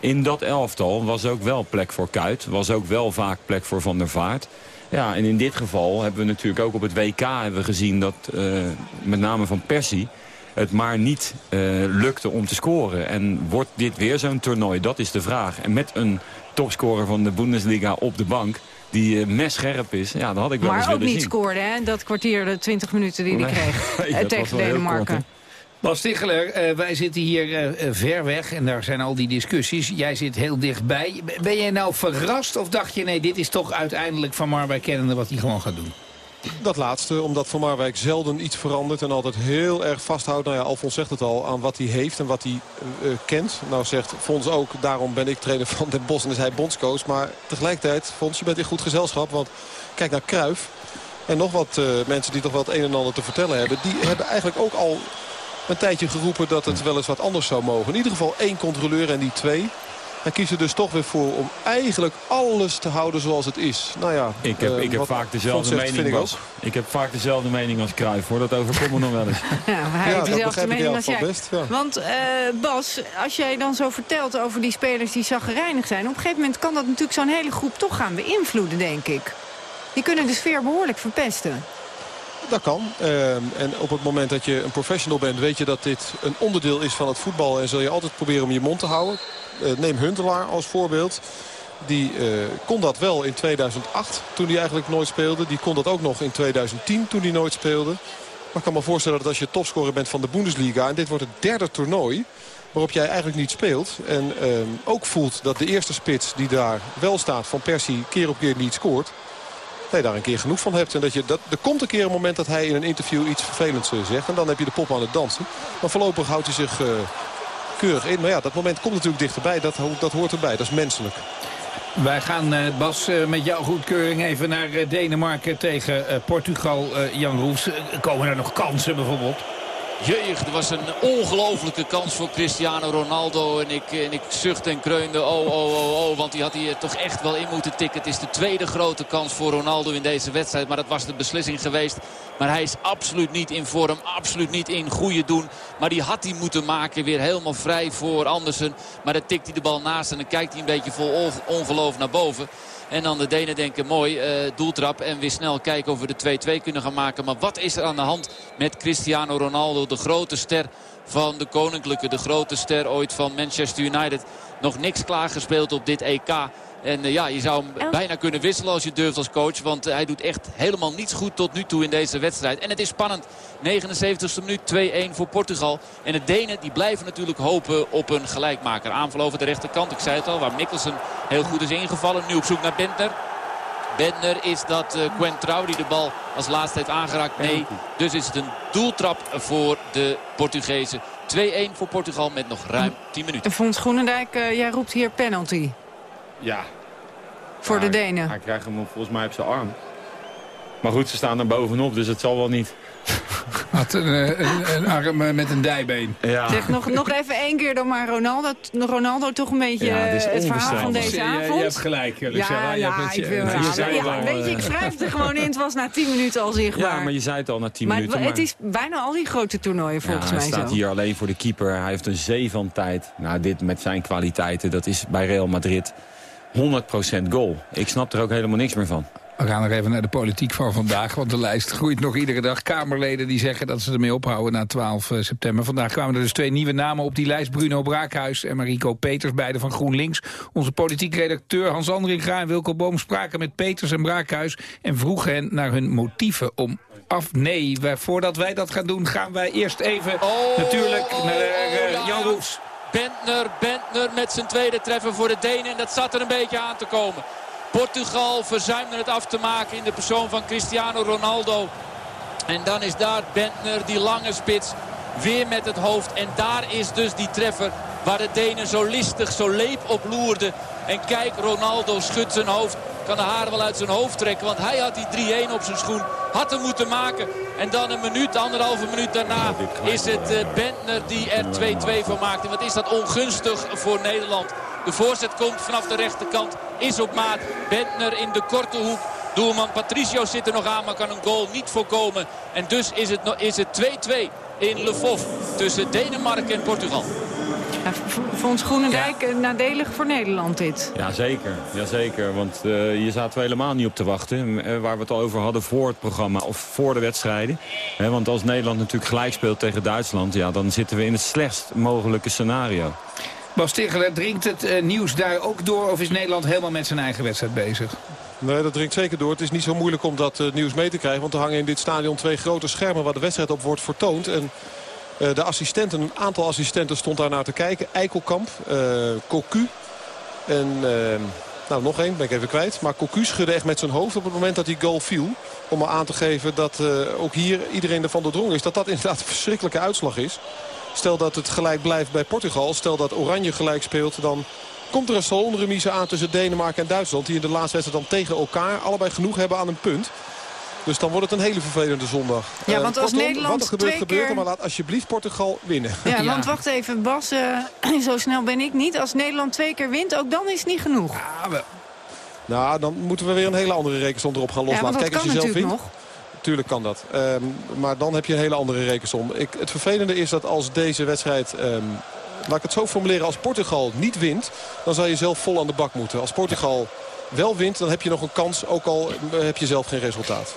in dat elftal was ook wel plek voor Kuit. Was ook wel vaak plek voor Van der Vaart. Ja, en in dit geval hebben we natuurlijk ook op het WK hebben we gezien dat eh, met name van Persie het maar niet eh, lukte om te scoren. En wordt dit weer zo'n toernooi? Dat is de vraag. En met een topscorer van de Bundesliga op de bank die uh, messcherp is, ja, dat had ik wel eens Maar ook willen niet zien. scoorde, hè? Dat kwartier, de 20 minuten die hij Nee. kreeg Nee, eh, tegen Denemarken. Bas Ticheler, eh, wij zitten hier eh, eh, ver weg en daar zijn al die discussies. Jij zit heel dichtbij. Ben jij nou verrast of dacht je... nee, dit is toch uiteindelijk Van Marwijk kennende wat hij gewoon gaat doen? Dat laatste, omdat Van Marwijk zelden iets verandert en altijd heel erg vasthoudt. Nou ja, Alfons zegt het al, aan wat hij heeft en wat hij eh, eh, kent. Nou zegt Fons ook, daarom ben ik trainer van Den Bosch en is hij bondscoach. Maar tegelijkertijd, Fons, je bent in goed gezelschap. Want kijk naar Kruif en nog wat eh, mensen die toch het een en ander te vertellen hebben. Die hebben eigenlijk ook al een tijdje geroepen dat het wel eens wat anders zou mogen. In ieder geval één controleur en niet twee. Hij kiest er dus toch weer voor om eigenlijk alles te houden zoals het is. Nou ja, Ik heb, eh, ik heb vaak dezelfde zegt, mening vind ik ook. als, ik heb vaak dezelfde mening als Cruijff, hoor. Dat overkomt me nog wel eens. Ja, maar hij Ja, heeft dezelfde mening in als jij. geval best, ja. Want eh, Bas, als jij dan zo vertelt over die spelers die zaggerijnig zijn... op een gegeven moment kan dat natuurlijk zo'n hele groep toch gaan beïnvloeden, denk ik. Die kunnen de sfeer behoorlijk verpesten. Dat kan. Ehm, en op het moment dat je een professional bent... weet je dat dit een onderdeel is van het voetbal... en zul je altijd proberen om je mond te houden. Eh, neem Huntelaar als voorbeeld. Die eh, kon dat wel in 2008, toen hij eigenlijk nooit speelde. Die kon dat ook nog in 2010, toen hij nooit speelde. Maar ik kan me voorstellen dat als je topscorer bent van de Bundesliga... en dit wordt het derde toernooi waarop jij eigenlijk niet speelt... en ehm, ook voelt dat de eerste spits die daar wel staat van Persie... keer op keer niet scoort... dat je daar een keer genoeg van hebt. En dat je, dat, er komt een keer een moment dat hij in een interview iets vervelends eh, zegt. En dan heb je de pop aan het dansen. Maar voorlopig houdt hij zich keurig in. Maar ja, dat moment komt natuurlijk dichterbij. Dat, dat hoort erbij. Dat is menselijk. Wij gaan, eh, Bas, eh, met jouw goedkeuring even naar eh, Denemarken tegen Portugal. Jan Roes, komen er nog kansen bijvoorbeeld? Jeugd, er was een ongelofelijke kans voor Cristiano Ronaldo. En ik, en ik zucht en kreunde, oh, oh, oh, oh. Want die had hij er toch echt wel in moeten tikken. Het is de tweede grote kans voor Ronaldo in deze wedstrijd. Maar dat was de beslissing geweest. Maar hij is absoluut niet in vorm, absoluut niet in goede doen. Maar die had hij moeten maken, weer helemaal vrij voor Andersen. Maar dan tikt hij de bal naast en dan kijkt hij een beetje vol on- ongeloof naar boven. En dan de Denen denken mooi, eh, doeltrap. En weer snel kijken of we de 2-2 kunnen gaan maken. Maar wat is er aan de hand met Cristiano Ronaldo? De grote ster van de Koninklijke. De grote ster ooit van Manchester United. Nog niks klaargespeeld op dit EK. En eh, ja, je zou hem bijna kunnen wisselen als je durft als coach. Want eh, hij doet echt helemaal niets goed tot nu toe in deze wedstrijd. En het is spannend. 79ste minuut 2-1 voor Portugal. En de Denen die blijven natuurlijk hopen op een gelijkmaker. Aanval over de rechterkant, ik zei het al. Waar Mikkelsen heel goed is ingevallen. Nu op zoek naar Bentner. Bentner is dat uh, Gwen Trouw die de bal als laatste heeft aangeraakt. Nee, dus is het een doeltrap voor de Portugezen. 2-1 voor Portugal met nog ruim 10 minuten. Fons Groenendijk, eh, jij roept hier penalty Ja. voor de Denen. Hij krijgt hem volgens mij op zijn arm. Maar goed, ze staan er bovenop, dus het zal wel niet. Had een, eh, een, een arm eh, met een dijbeen. Ja. Zeg nog, nog even één keer dan maar Ronaldo, Ronaldo toch een beetje Ja, het is eh, het verhaal van deze avond. je hebt gelijk, ja. Je ja, ik wil, je ja, weet je, ik schrijf er gewoon in. Het was na 10 minuten al zichtbaar. Ja, maar je zei het al na 10 maar minuten. het is bijna al die grote toernooien volgens ja, hij mij staat zo. hier alleen voor de keeper. Hij heeft een zee van tijd. Nou, dit met zijn kwaliteiten, dat is bij Real Madrid 100% goal. Ik snap er ook helemaal niks meer van. We gaan nog even naar de politiek van vandaag, want de lijst groeit nog iedere dag. Kamerleden die zeggen dat ze ermee ophouden na 12 september. Vandaag kwamen er dus twee nieuwe namen op die lijst. Bruno Braakhuis en Mariko Peters, beide van GroenLinks. Onze politiek redacteur Hans Andringa en Wilco Boom spraken met Peters en Braakhuis... en vroegen hen naar hun motieven om af. Nee, wij- voordat wij dat gaan doen, gaan wij eerst even natuurlijk naar eh, Jan Roes. Bentner, Bentner met zijn tweede treffer voor de Denen. En dat zat er een beetje aan te komen. Portugal verzuimde het af te maken in de persoon van Cristiano Ronaldo. En dan is daar Bentner, die lange spits, weer met het hoofd. En daar is dus die treffer waar de Denen zo listig, zo leep op loerden. En kijk, Ronaldo schudt zijn hoofd. Kan de haren wel uit zijn hoofd trekken. Want hij had die 3-1 op zijn schoen. Had hem moeten maken. En dan een minuut, anderhalve minuut daarna is het eh, Bentner die er 2-2 van maakt. En wat is dat ongunstig voor Nederland. De voorzet komt vanaf de rechterkant. Is op maat. Bentner in de korte hoek. Doelman Patricio zit er nog aan, maar kan een goal niet voorkomen. En dus is het no- is het 2-2 in Lvov tussen Denemarken en Portugal. Ja, v- Fons Groenendijk, eh, nadelig voor Nederland dit. Jazeker, jazeker. Want eh hier zaten we helemaal niet op te wachten. Eh, waar we het al over hadden voor het programma of voor de wedstrijden. Hè, want als Nederland natuurlijk gelijk speelt tegen Duitsland... Ja, dan zitten we in het slechtst mogelijke scenario. Bas Tegeler, dringt het nieuws daar ook door... of is Nederland helemaal met zijn eigen wedstrijd bezig? Nee, dat dringt zeker door. Het is niet zo moeilijk om dat nieuws mee te krijgen. Want er hangen in dit stadion twee grote schermen waar de wedstrijd op wordt vertoond. En de assistenten, een aantal assistenten stond daar naar te kijken. Eikelkamp, eh Cocu en eh, nou, nog één, ben ik even kwijt. Maar Cocu schudde echt met zijn hoofd op het moment dat die goal viel. Om maar aan te geven dat eh, ook hier iedereen ervan doordrongen is. Dat dat inderdaad een verschrikkelijke uitslag is. Stel dat het gelijk blijft bij Portugal. Stel dat Oranje gelijk speelt. Dan komt er een salonremise aan tussen Denemarken en Duitsland. Die in de laatste wedstrijd dan tegen elkaar allebei genoeg hebben aan een punt. Dus dan wordt het een hele vervelende zondag. Ja, Eh, want als kortom, Nederland wat er gebeurt, twee gebeurt er. keer- Maar laat alsjeblieft Portugal winnen. Ja, want wacht even, Bas, eh, zo snel ben ik niet. Als Nederland twee keer wint, ook dan is het niet genoeg. Nou, dan moeten we weer een hele andere rekensom erop gaan Ja, loslaten. dat Kijk, als kan je zelf natuurlijk wint. nog. Tuurlijk kan dat. Ehm, maar dan heb je een hele andere rekensom. Ik, het vervelende is dat als deze wedstrijd... ehm, laat ik het zo formuleren. Als Portugal niet wint, dan zal je zelf vol aan de bak moeten. Als Portugal wel wint, dan heb je nog een kans. Ook al eh, heb je zelf geen resultaat.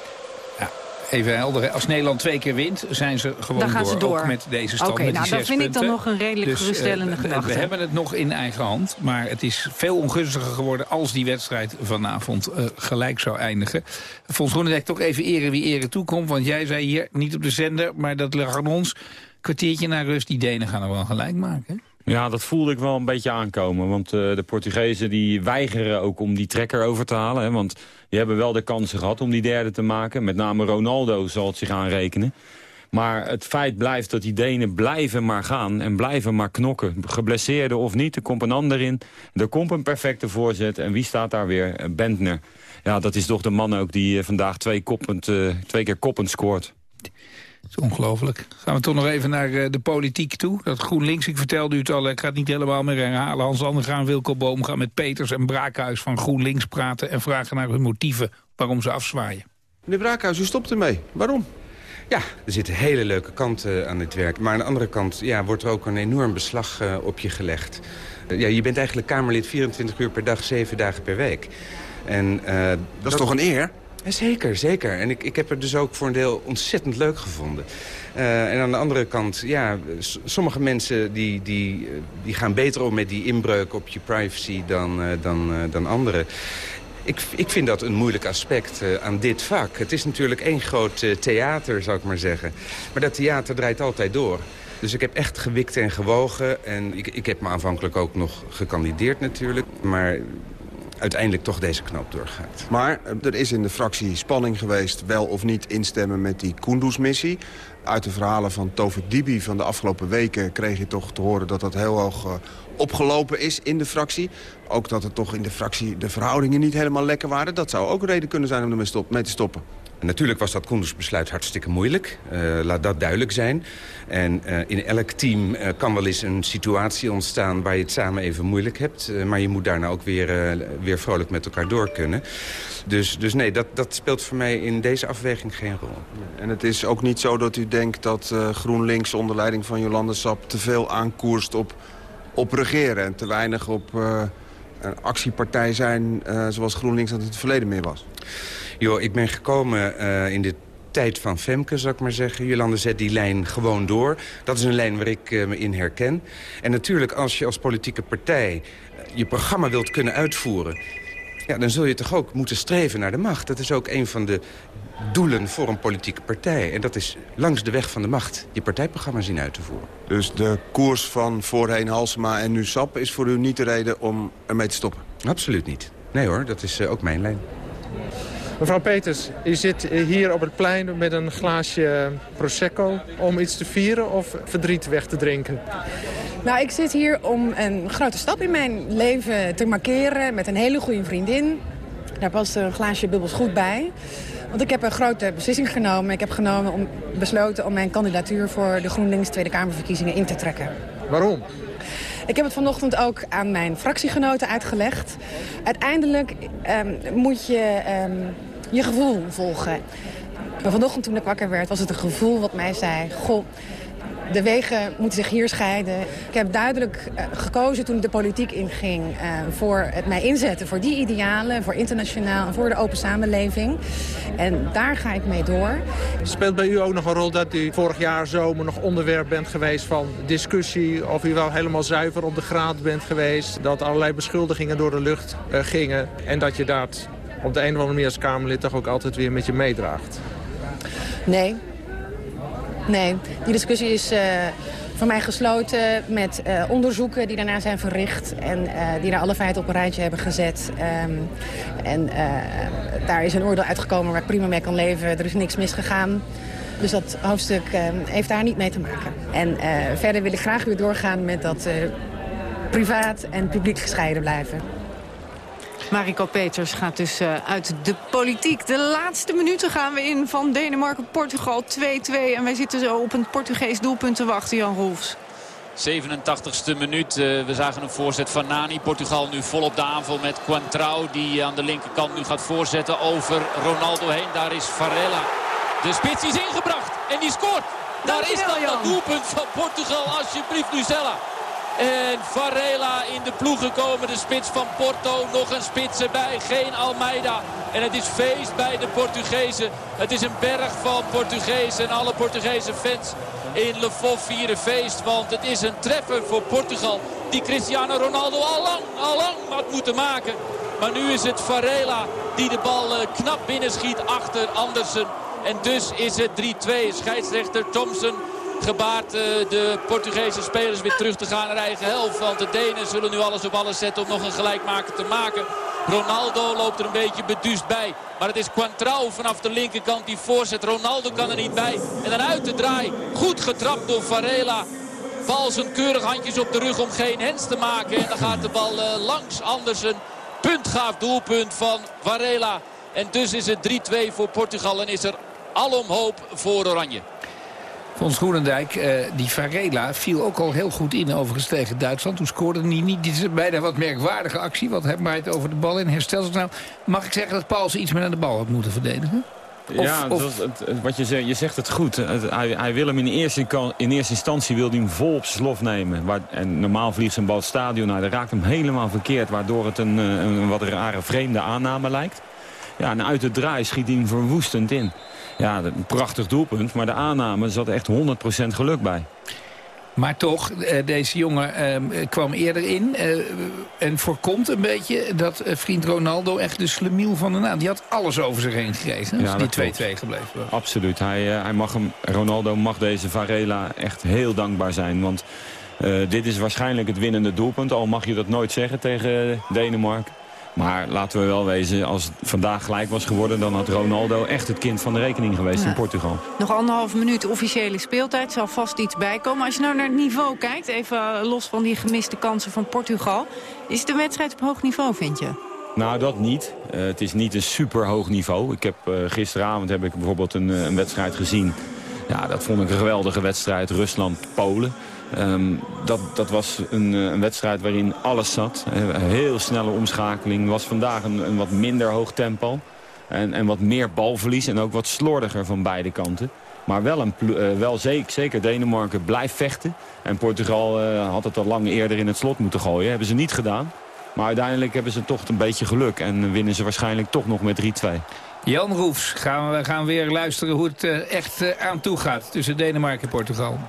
Even helder, als Nederland twee keer wint, zijn ze gewoon Dan gaan door. ze door. Ook met deze stand, Oké, met nou, die dat vind ik dan nog een redelijk Dus, geruststellende eh, gedachte. We hebben het nog in eigen hand, maar het is veel ongunstiger geworden... als die wedstrijd vanavond eh, gelijk zou eindigen. Fons Groenendijk toch even eren wie eren toekomt. Want jij zei hier, niet op de zender, maar dat lag aan ons... kwartiertje naar rust, die Denen gaan er wel gelijk maken. Ja, dat voelde ik wel een beetje aankomen. Want eh, de Portugezen die weigeren ook om die trekker over te halen. Want die hebben wel de kansen gehad om die derde te maken. Met name Ronaldo zal het zich aanrekenen. Maar het feit blijft dat die Denen blijven maar gaan en blijven maar knokken. Geblesseerde of niet, er komt een ander in. Er komt een perfecte voorzet. En wie staat daar weer? Bentner. Ja, dat is toch de man ook die eh, vandaag twee, eh, twee keer koppend scoort. Dat is ongelooflijk. Gaan we toch nog even naar eh, de politiek toe. Dat GroenLinks, ik vertelde u het al, ik ga het niet helemaal meer herhalen. Hans Andergaan, Wilco Boom gaan met Peters en Braakhuis van GroenLinks praten... en vragen naar hun motieven waarom ze afzwaaien. Meneer Braakhuis, u stopt ermee. Waarom? Ja, er zitten hele leuke kanten aan dit werk. Maar aan de andere kant ja, wordt er ook een enorm beslag uh, op je gelegd. Uh, ja, je bent eigenlijk Kamerlid 24 uur per dag, 7 dagen per week. En, uh, dat, dat is toch een eer? Zeker, zeker. En ik, ik heb het dus ook voor een deel ontzettend leuk gevonden. Uh, en aan de andere kant, ja, sommige mensen die, die, die gaan beter om met die inbreuk op je privacy dan, uh, dan, dan anderen. Ik, ik vind dat een moeilijk aspect aan dit vak. Het is natuurlijk één groot theater, zou ik maar zeggen. Maar dat theater draait altijd door. Dus ik heb echt gewikt en gewogen. En ik, ik heb me aanvankelijk ook nog gekandideerd natuurlijk. Maar uiteindelijk toch deze knoop doorgaat. Maar er is in de fractie spanning geweest... wel of niet instemmen met die Kunduz-missie. Uit de verhalen van Tovik Dibi van de afgelopen weken... kreeg je toch te horen dat dat heel hoog uh, opgelopen is in de fractie. Ook dat er toch in de fractie de verhoudingen niet helemaal lekker waren. Dat zou ook een reden kunnen zijn om ermee mee te stoppen. Natuurlijk was dat Koendersbesluit hartstikke moeilijk. Uh, laat dat duidelijk zijn. En uh, in elk team uh, kan wel eens een situatie ontstaan... waar je het samen even moeilijk hebt. maar je moet daarna ook weer, weer vrolijk met elkaar door kunnen. Dus, dus nee, dat, dat speelt voor mij in deze afweging geen rol. En het is ook niet zo dat u denkt dat GroenLinks onder leiding van Jolande Sap... te veel aankoerst op, op regeren en te weinig op een actiepartij zijn... zoals GroenLinks dat in het verleden meer was? Joh, ik ben gekomen uh, in de tijd van Femke, zou ik maar zeggen. Jolande zet die lijn gewoon door. Dat is een lijn waar ik uh, me in herken. En natuurlijk, als je als politieke partij je programma wilt kunnen uitvoeren... Ja, dan zul je toch ook moeten streven naar de macht. Dat is ook een van de doelen voor een politieke partij. En dat is langs de weg van de macht je partijprogramma zien uit te voeren. Dus de koers van voorheen Halsema en nu Sap is voor u niet de reden om ermee te stoppen? Absoluut niet. Nee hoor, dat is ook mijn lijn. Mevrouw Peters, u zit hier op het plein met een glaasje Prosecco om iets te vieren of verdriet weg te drinken? Nou, ik zit hier om een grote stap in mijn leven te markeren met een hele goede vriendin. Daar past een glaasje bubbels goed bij. Want ik heb een grote beslissing genomen. Ik heb genomen om, besloten om mijn kandidatuur voor de GroenLinks Tweede Kamerverkiezingen in te trekken. Waarom? Ik heb het vanochtend ook aan mijn fractiegenoten uitgelegd. Uiteindelijk um, moet je um, je gevoel volgen. Vanochtend toen ik wakker werd was het een gevoel wat mij zei... Goh, de wegen moeten zich hier scheiden. Ik heb duidelijk uh, gekozen toen ik de politiek inging... Uh, voor het mij inzetten voor die idealen, voor internationaal... en voor de open samenleving. En daar ga ik mee door. Speelt bij u ook nog een rol dat u vorig jaar zomer nog onderwerp bent geweest van discussie... of u wel helemaal zuiver op de graad bent geweest... dat allerlei beschuldigingen door de lucht uh, gingen... en dat je dat op de een of andere manier als Kamerlid toch ook altijd weer met je meedraagt? Nee, Nee, die discussie is uh, voor mij gesloten met uh, onderzoeken die daarna zijn verricht... en uh, die daar alle feiten op een rijtje hebben gezet. Um, en daar is een oordeel uitgekomen waar ik prima mee kan leven. Er is niks misgegaan. Dus dat hoofdstuk heeft daar niet mee te maken. En verder wil ik graag weer doorgaan met dat privaat en publiek gescheiden blijven. Mariko Peters gaat dus uh, uit de politiek. De laatste minuten gaan we in van Denemarken-Portugal 2-2. En wij zitten zo op een Portugees doelpunt te wachten, Jan Rolfs. 87ste minuut. Uh, we zagen een voorzet van Nani. Portugal nu vol op de aanval met Quantrao. Die aan de linkerkant nu gaat voorzetten over Ronaldo heen. Daar is Varela. De spits is ingebracht en die scoort. Daar is dan dat doelpunt van Portugal. Alsjeblieft, Nuzella. En Varela in de ploeg gekomen. De spits van Porto. Nog een spits erbij. Geen Almeida. En het is feest bij de Portugezen. Het is een berg van Portugezen. En alle Portugese fans in Le Fof vieren feest. Want het is een treffer voor Portugal. Die Cristiano Ronaldo al lang, al lang had moeten maken. Maar nu is het Varela die de bal knap binnenschiet achter Andersen. En dus is het 3-2. Scheidsrechter Thompson gebaard uh, de Portugese spelers weer terug te gaan naar eigen helft. Want de Denen zullen nu alles op alles zetten om nog een gelijkmaker te maken. Ronaldo loopt er een beetje beduust bij. Maar het is Quantrao vanaf de linkerkant die voorzet. Ronaldo kan er niet bij. En dan uit de draai. Goed getrapt door Varela. Paulsen keurig handjes op de rug om geen hens te maken. En dan gaat de bal eh, langs Andersen. Puntgaaf doelpunt van Varela. En dus is het 3-2 voor Portugal. En is er alom hoop voor Oranje. Fons Groenendijk, eh, die Varela viel ook al heel goed in overigens tegen Duitsland. Toen scoorde hij niet. Dit is bijna wat merkwaardige actie. Want hij maait over de bal in. Herstelt zich nou. Mag ik zeggen dat Paulsen iets meer aan de bal had moeten verdedigen? Of- ja, of- dat is het- het- wat je, zegt, je zegt het goed. Het- hij, hij wil hem in eerste, in eerste instantie wil hij hem vol op slof nemen. Waar, en normaal vliegt zijn bal het stadion uit. Hij raakt hem helemaal verkeerd. Waardoor het een, eh, een wat rare vreemde aanname lijkt. Ja, en uit de draai schiet hij hem verwoestend in. Ja, een prachtig doelpunt. Maar de aanname zat echt 100% geluk bij. Maar toch, eh, deze jongen eh, kwam eerder in. eh, en voorkomt een beetje dat eh, vriend Ronaldo echt de slemiel van de naam. Die had alles over zich heen gekregen. Ja, die dat 2-2 klopt. gebleven was. Absoluut. Hij, hij mag hem, Ronaldo mag deze Varela echt heel dankbaar zijn. Want dit is waarschijnlijk het winnende doelpunt. Al mag je dat nooit zeggen tegen Denemarken. Maar laten we wel wezen, als het vandaag gelijk was geworden... dan had Ronaldo echt het kind van de rekening geweest Ja. in Portugal. Nog anderhalf minuut officiële speeltijd. Zal vast iets bijkomen. Als je nou naar het niveau kijkt, even los van die gemiste kansen van Portugal. Is het een wedstrijd op hoog niveau, vind je? Nou, dat niet. Eh, het is niet een super hoog niveau. Ik heb, eh, gisteravond heb ik bijvoorbeeld een, eh, een wedstrijd gezien. Ja, dat vond ik een geweldige wedstrijd. Rusland-Polen. Ehm, dat, dat was een, eh, een wedstrijd waarin alles zat. Heel snelle omschakeling. was vandaag een, wat minder hoog tempo. En, en wat meer balverlies. En ook wat slordiger van beide kanten. Maar wel, een, eh, wel zeker, Denemarken blijft vechten. En Portugal eh, had het al lang eerder in het slot moeten gooien. Hebben ze niet gedaan. Maar uiteindelijk hebben ze toch een beetje geluk. En winnen ze waarschijnlijk toch nog met 3-2. Jan Roefs, gaan we gaan weer luisteren hoe het echt aan toe gaat tussen Denemarken en Portugal.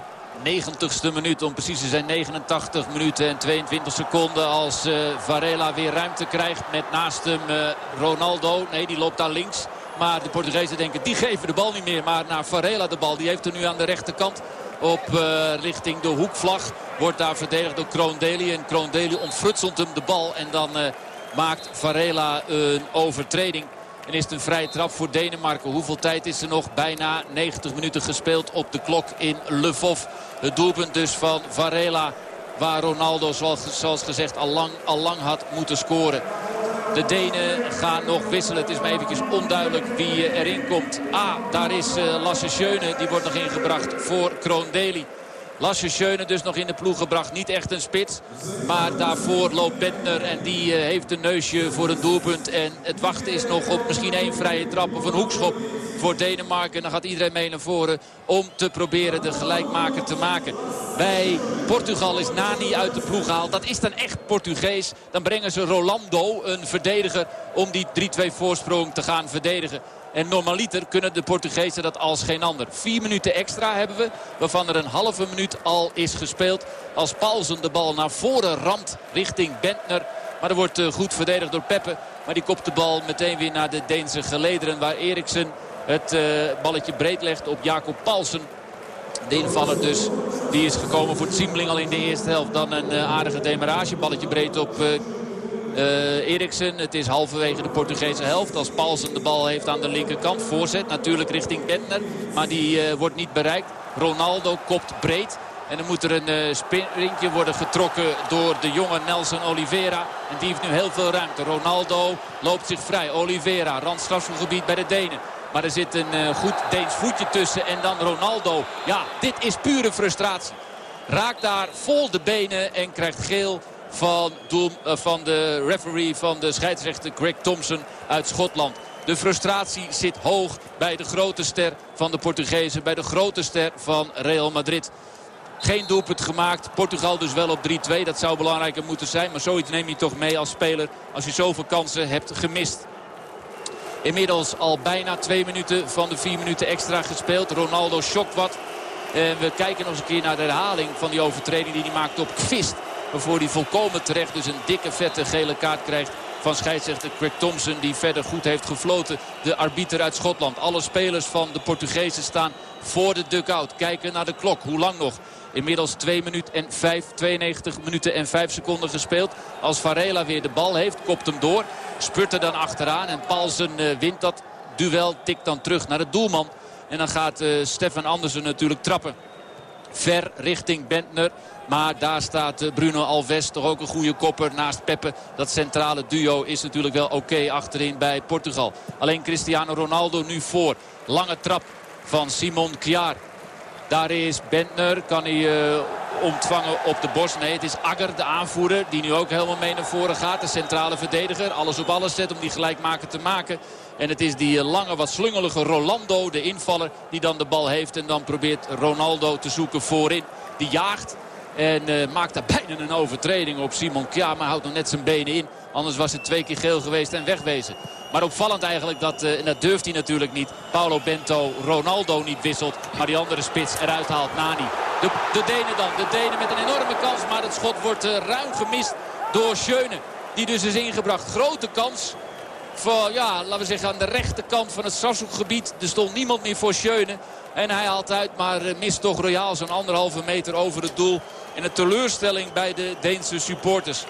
90ste minuut om precies te zijn 89 minuten en 22 seconden als eh, Varela weer ruimte krijgt met naast hem eh, Ronaldo. Nee, die loopt daar links. Maar de Portugezen denken, die geven de bal niet meer. Maar naar Varela de bal. Die heeft er nu aan de rechterkant op eh, richting de hoekvlag. Wordt daar verdedigd door Kroondeli. En Kroondeli ontfrutselt hem de bal. En dan maakt Varela een overtreding. En is het een vrije trap voor Denemarken. Hoeveel tijd is er nog? Bijna 90 minuten gespeeld op de klok in Lvov. Het doelpunt dus van Varela. Waar Ronaldo, zoals, gezegd, al lang, al lang had moeten scoren. De Denen gaan nog wisselen. Het is maar eventjes onduidelijk wie eh, erin komt. Ah, daar is eh, Lasse Schöne. Die wordt nog ingebracht voor Kroondeli. Lasse Schöne dus nog in de ploeg gebracht. Niet echt een spits. Maar daarvoor loopt Bentner. En die eh, heeft een neusje voor een doelpunt. En het wachten is nog op misschien één vrije trap of een hoekschop voor Denemarken. En dan gaat iedereen mee naar voren om te proberen de gelijkmaker te maken. Bij Portugal is Nani uit de ploeg gehaald. Dat is dan echt Portugees. Dan brengen ze Rolando, een verdediger, om die 3-2 voorsprong te gaan verdedigen. En normaliter kunnen de Portugezen dat als geen ander. Vier minuten extra hebben we, waarvan er een halve minuut al is gespeeld. Als Paulsen de bal naar voren ramt richting Bentner. Maar er wordt eh, goed verdedigd door Peppe. Maar die kopt de bal meteen weer naar de Deense gelederen. Waar Eriksen het eh, balletje breed legt op Jacob Paulsen. De invaller dus, die is gekomen voor Ziemling al in de eerste helft. Dan een eh, aardige demarage, balletje breed op eh, Eriksen. Het is halverwege de Portugese helft. Als Paulsen de bal heeft aan de linkerkant. Voorzet natuurlijk richting Bentner. Maar die wordt niet bereikt. Ronaldo kopt breed. En dan moet er een eh, sprintje worden getrokken door de jonge Nelson Oliveira. En die heeft nu heel veel ruimte. Ronaldo loopt zich vrij. Oliveira, randstrafgebied bij de Denen. Maar er zit een eh, goed Deens voetje tussen. En dan Ronaldo. Ja, dit is pure frustratie. Raakt daar vol de benen en krijgt geel van, eh, van de referee van de scheidsrechter Greg Thompson uit Schotland. De frustratie zit hoog bij de grote ster van de Portugezen. Bij de grote ster van Real Madrid. Geen doelpunt gemaakt. Portugal dus wel op 3-2. Dat zou belangrijker moeten zijn. Maar zoiets neem je toch mee als speler als je zoveel kansen hebt gemist. Inmiddels al bijna twee minuten van de vier minuten extra gespeeld. Ronaldo schokt wat. En we kijken nog eens een keer naar de herhaling van die overtreding die hij maakt op Kvist. Waarvoor hij volkomen terecht dus een dikke vette gele kaart krijgt van scheidsrechter Craig Thompson. Die verder goed heeft gefloten. De arbiter uit Schotland. Alle spelers van de Portugezen staan voor de dugout. Kijken naar de klok. Hoe lang nog? Inmiddels 2 minuten en 5, 92 minuten en 5 seconden gespeeld. Als Varela weer de bal heeft, kopt hem door. Spurt er dan achteraan en Paulsen eh, wint dat duel. Tikt dan terug naar de doelman. En dan gaat eh, Stefan Andersen natuurlijk trappen. Ver richting Bentner. Maar daar staat eh, Bruno Alves toch ook een goede kopper naast Peppe. Dat centrale duo is natuurlijk wel oké achterin bij Portugal. Alleen Cristiano Ronaldo nu voor. Lange trap van Simon Kjaar. Daar is Bentner. Kan hij uh, ontvangen op de borst. Nee, het is Agger, de aanvoerder. Die nu ook helemaal mee naar voren gaat. De centrale verdediger. Alles op alles zet om die gelijkmaker te maken. En het is die lange, wat slungelige Rolando, de invaller, die dan de bal heeft. En dan probeert Ronaldo te zoeken voorin. Die jaagt en uh, maakt daar bijna een overtreding op Simon Kja. Maar houdt nog net zijn benen in. Anders was het twee keer geel geweest en wegwezen. Maar opvallend eigenlijk, dat, uh, en dat durft hij natuurlijk niet. Paulo Bento Ronaldo niet wisselt. Maar die andere spits eruit haalt, Nani. De, de Denen dan. De Denen met een enorme kans. Maar het schot wordt uh, ruim gemist door Schöne. Die dus is ingebracht. Grote kans voor, ja, laten we zeggen aan de rechterkant van het strafschopgebied. Er stond niemand meer voor Schöne. En hij haalt uit, maar mist toch royaal zo'n anderhalve meter over het doel. En een teleurstelling bij de Deense supporters.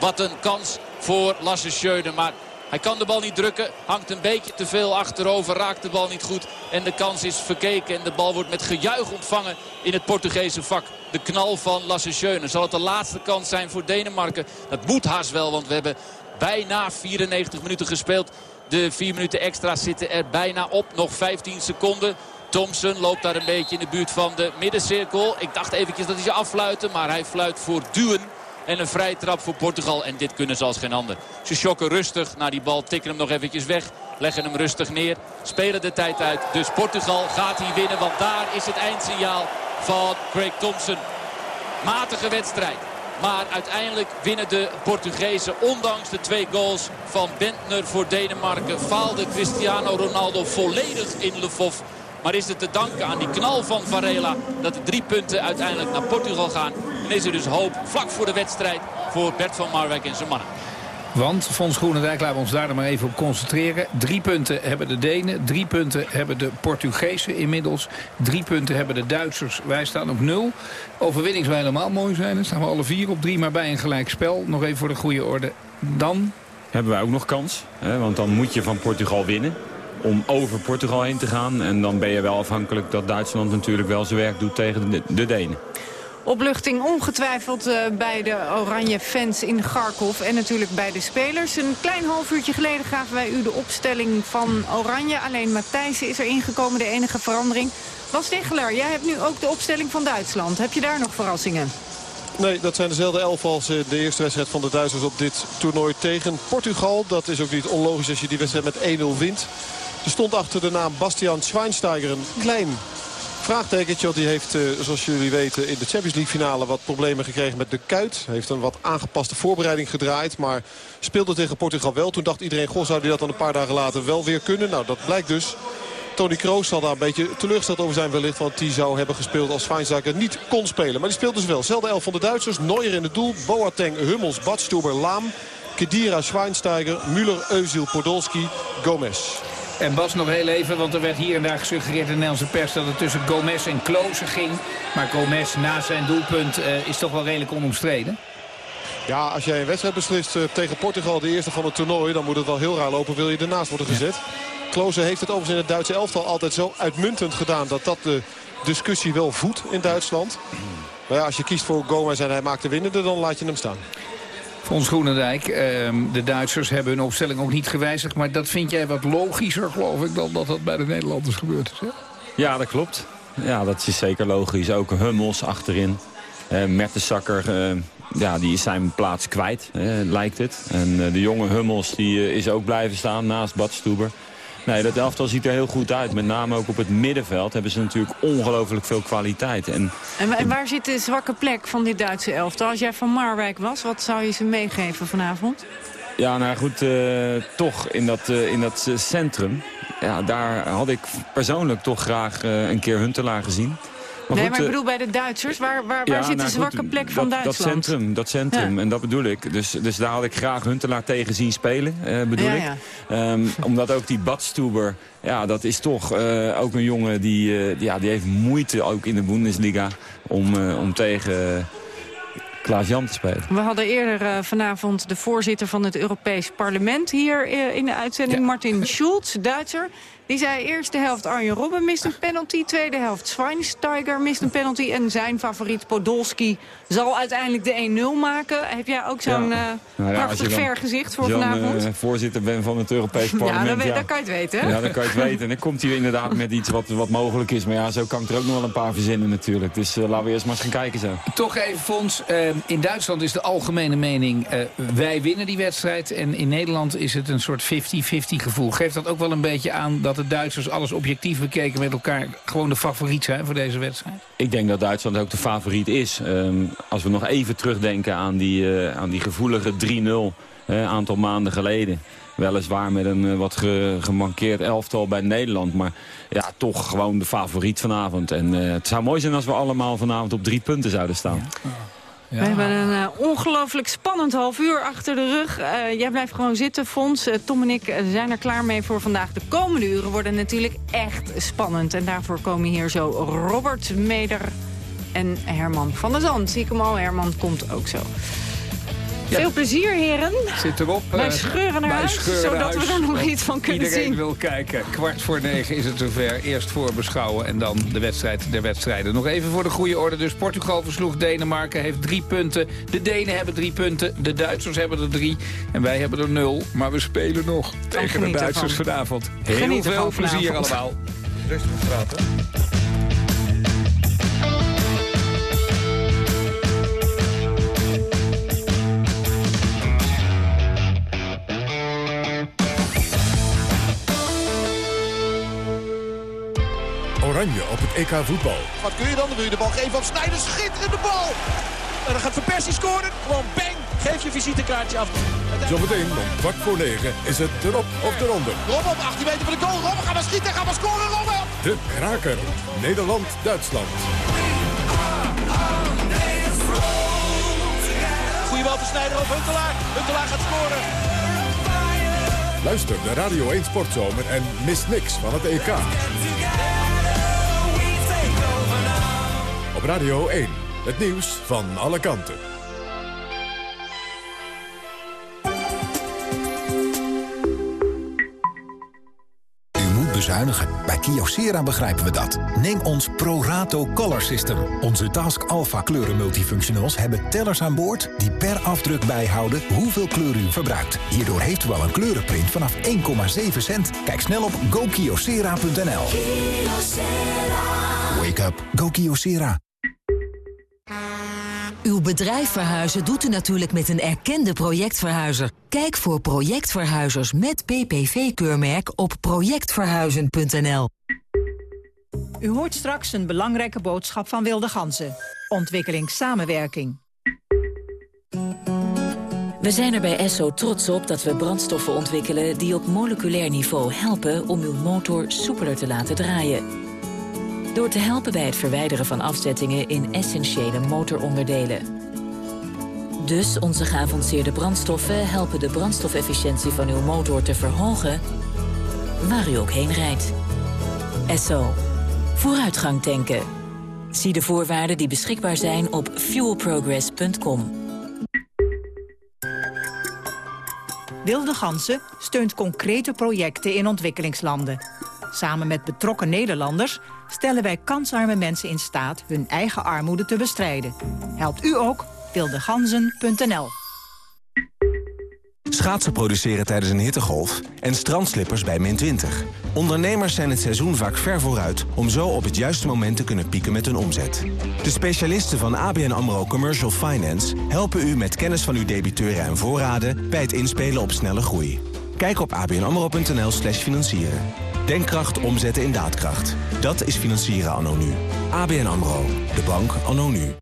Wat een kans voor Lasse Schöne. Maar hij kan de bal niet drukken. Hangt een beetje te veel achterover. Raakt de bal niet goed. En de kans is verkeken. En de bal wordt met gejuich ontvangen in het Portugese vak. De knal van Lasse. Zal het de laatste kans zijn voor Denemarken? Dat moet haast wel. Want we hebben bijna 94 minuten gespeeld. De 4 minuten extra zitten er bijna op. Nog 15 seconden. Thompson loopt daar een beetje in de buurt van de middencirkel. Ik dacht eventjes dat hij ze affluiten. Maar hij fluit voor duwen. En een vrije trap voor Portugal. En dit kunnen ze als geen ander. Ze shocken rustig naar die bal. Tikken hem nog eventjes weg. Leggen hem rustig neer. Spelen de tijd uit. Dus Portugal gaat hier winnen. Want daar is het eindsignaal van Craig Thompson. Matige wedstrijd. Maar uiteindelijk winnen de Portugezen ondanks de twee goals van Bentner voor Denemarken. Faalde Cristiano Ronaldo volledig in Lvov. Maar is het te danken aan die knal van Varela dat de drie punten uiteindelijk naar Portugal gaan. En is er dus hoop vlak voor de wedstrijd voor Bert van Marwijk en zijn mannen. Want, Fons Groenendijk, laten we ons daar maar even op concentreren. Drie punten hebben de Denen, drie punten hebben de Portugezen inmiddels. Drie punten hebben de Duitsers, wij staan op nul. Overwinning zou helemaal mooi zijn, dan staan we alle vier op drie. Maar bij een gelijk spel, nog even voor de goede orde, dan... Hebben wij ook nog kans, hè? want dan moet je van Portugal winnen om over Portugal heen te gaan. En dan ben je wel afhankelijk dat Duitsland natuurlijk wel zijn werk doet tegen de, de Denen. Opluchting ongetwijfeld uh, bij de oranje fans in Garkov en natuurlijk bij de spelers. Een klein half uurtje geleden gaven wij u de opstelling van Oranje. Alleen Matthijssen is er ingekomen, de enige verandering. Bas Tegeler, jij hebt nu ook de opstelling van Duitsland. Heb je daar nog verrassingen? Nee, dat zijn dezelfde elf als de eerste wedstrijd van de Duitsers op dit toernooi tegen Portugal. Dat is ook niet onlogisch als je die wedstrijd met 1-0 wint. Er stond achter de naam Bastian Schweinsteiger een klein vraagtekentje. Want die heeft, zoals jullie weten, in de Champions League finale wat problemen gekregen met de kuit. Heeft een wat aangepaste voorbereiding gedraaid. Maar speelde tegen Portugal wel. Toen dacht iedereen, goh, zou hij dat dan een paar dagen later wel weer kunnen? Nou, dat blijkt dus. Tony Kroos zal daar een beetje teleurgesteld over zijn wellicht. Want die zou hebben gespeeld als Schweinsteiger niet kon spelen. Maar die speelt dus wel. Zelfde elf van de Duitsers. Neuer in het doel. Boateng, Hummels, Badstuber, Laam. Kedira, Schweinsteiger, Müller, Özil, Podolski, Gomez. En Bas nog heel even, want er werd hier en daar gesuggereerd in de Nederlandse pers... dat het tussen Gomez en Klose ging. Maar Gomez na zijn doelpunt uh, is toch wel redelijk onomstreden. Ja, als jij een wedstrijd beslist uh, tegen Portugal, de eerste van het toernooi... dan moet het wel heel raar lopen, wil je ernaast worden gezet. Ja. Klose heeft het overigens in het Duitse elftal altijd zo uitmuntend gedaan... dat dat de discussie wel voedt in Duitsland. Maar ja, als je kiest voor Gomez en hij maakt de winnende, dan laat je hem staan. Fons Groenendijk, uh, de Duitsers hebben hun opstelling ook niet gewijzigd. Maar dat vind jij wat logischer, geloof ik, dan dat dat bij de Nederlanders gebeurd is, hè? Ja, dat klopt. Ja, dat is zeker logisch. Ook Hummels achterin. Uh, Mertensakker, uh, ja, die is zijn plaats kwijt, lijkt het. En de jonge Hummels die, is ook blijven staan naast Badstuber. Nee, dat elftal ziet er heel goed uit. Met name ook op het middenveld hebben ze natuurlijk ongelooflijk veel kwaliteit. En, en, en, waar zit de zwakke plek van dit Duitse elftal? Als jij van Marwijk was, wat zou je ze meegeven vanavond? Ja, nou goed, uh, toch in dat, uh, in dat centrum. Ja, daar had ik persoonlijk toch graag uh, een keer Huntelaar gezien. Nee, goed, maar ik eh, bedoel bij de Duitsers. Waar, waar, zit nou de zwakke goed, plek van dat, Duitsland? Dat centrum, dat centrum. Ja. En dat bedoel ik. Dus, dus daar had ik graag Huntelaar tegen zien spelen, eh, bedoel ik. Ehm, omdat ook die Badstuber, ja, dat is toch eh, ook een jongen die, ja, die heeft moeite, ook in de Bundesliga, om, om tegen Klaas-Jan te spelen. We hadden eerder vanavond de voorzitter van het Europees Parlement hier in de uitzending, Martin Schulz, Duitser. Die zei eerste helft Arjen Robben mist een penalty, tweede helft Schweinsteiger mist een penalty en zijn favoriet Podolski zal uiteindelijk de 1-0 maken. Heb jij ook zo'n eh Nou ja, als prachtig je dan- vergezicht voor als je dan, vanavond? eh, voorzitter bent van het Europees ja, Parlement. dan, weet- dan kan je het weten. hè? Ja, dan kan je het weten. En dan komt hij inderdaad met iets wat, wat mogelijk is. Maar ja, zo kan ik er ook nog wel een paar verzinnen natuurlijk. Dus eh, laten we eerst maar eens gaan kijken zo. Toch even, Fons. eh, in Duitsland is de algemene mening... eh, wij winnen die wedstrijd. En in Nederland is het een soort 50-50 gevoel. Geeft dat ook wel een beetje aan dat de Duitsers alles objectief bekeken met elkaar... gewoon de favoriet zijn voor deze wedstrijd? Ik denk dat Duitsland ook de favoriet is. Ehm, als we nog even terugdenken aan die, eh, aan die gevoelige 3-0 een aantal maanden geleden. Weliswaar met een eh, wat ge- gemankeerd elftal bij Nederland. Maar ja, toch gewoon de favoriet vanavond. En eh, het zou mooi zijn als we allemaal vanavond op drie punten zouden staan. We hebben een eh, ongelooflijk spannend half uur achter de rug. Eh, jij blijft gewoon zitten, Fons. Eh, Tom en ik zijn er klaar mee voor vandaag. De komende uren worden natuurlijk echt spannend. En daarvoor komen hier zo Robert Meder en Herman van der Zand. Zie ik hem al, Herman komt ook zo. Veel plezier, heren. Zit erop. Wij eh, scheuren naar wij huis, scheuren zodat we er nog iets van kunnen iedereen zien. wil kijken. Kwart voor negen is het zover. Eerst voor beschouwen en dan de wedstrijd der wedstrijden. Nog even voor de goede orde. Dus Portugal versloeg Denemarken, heeft drie punten. De Denen hebben drie punten. De Duitsers hebben er drie. En wij hebben er nul. Maar we spelen nog tegen de Duitsers ervan. vanavond. Heel Geniet veel plezier vanavond. allemaal. Rustig praten. Oranje op het EK voetbal. Wat kun je dan? Dan wil je de bal geven aan Sneijder. Schitterende bal. En dan gaat Van Persie scoren. Gewoon bang. Geef je visitekaartje af. Zometeen om kwart voor negen is het erop of eronder. Robben op 18 meter van de goal. Robben gaat maar schieten. Gaat maar scoren. Robben. De kraker. Nederland-Duitsland. Goeie bal van Sneijder op Huntelaar. Huntelaar gaat scoren. Luister de Radio 1 Sportzomer en mis niks van het EK. Op Radio 1. Het nieuws van alle kanten. U moet bezuinigen. Bij Kyocera begrijpen we dat. Neem ons ProRato Color System. Onze Task Alpha kleuren multifunctionals hebben tellers aan boord... die per afdruk bijhouden hoeveel kleur u verbruikt. Hierdoor heeft u al een kleurenprint vanaf 1,7 cent. Kijk snel op gokyocera.nl. Wake up. Go Kyocera. Uw bedrijf verhuizen doet u natuurlijk met een erkende projectverhuizer. Kijk voor projectverhuizers met PPV-keurmerk op projectverhuizen.nl. U hoort straks een belangrijke boodschap van Wilde Ganzen. Ontwikkelingssamenwerking. We zijn er bij Esso trots op dat we brandstoffen ontwikkelen... die op moleculair niveau helpen om uw motor soepeler te laten draaien. Door te helpen bij het verwijderen van afzettingen in essentiële motoronderdelen. Dus onze geavanceerde brandstoffen helpen de brandstofefficiëntie van uw motor te verhogen... waar u ook heen rijdt. Esso. Vooruitgang tanken. Zie de voorwaarden die beschikbaar zijn op fuelprogress.com. Wilde Ganzen steunt concrete projecten in ontwikkelingslanden. Samen met betrokken Nederlanders stellen wij kansarme mensen in staat hun eigen armoede te bestrijden. Helpt u ook? wildeganzen.nl Schaatsen produceren tijdens een hittegolf en strandslippers bij min 20. Ondernemers zijn het seizoen vaak ver vooruit... om zo op het juiste moment te kunnen pieken met hun omzet. De specialisten van ABN AMRO Commercial Finance... helpen u met kennis van uw debiteuren en voorraden... bij het inspelen op snelle groei. Kijk op abnamro.nl slash financieren. Denkkracht omzetten in daadkracht. Dat is financieren anno nu. ABN AMRO. De bank anno nu.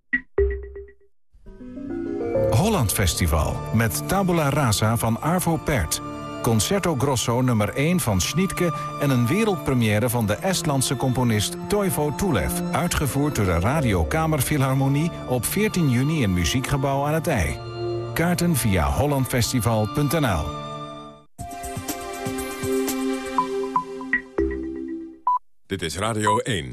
Holland Festival met Tabula Rasa van Arvo Pärt. Concerto Grosso nummer 1 van Schnittke... en een wereldpremière van de Estlandse componist Toivo Tulev... uitgevoerd door de Radio Kamerfilharmonie op 14 juni in Muziekgebouw aan het IJ. Kaarten via hollandfestival.nl Dit is Radio 1.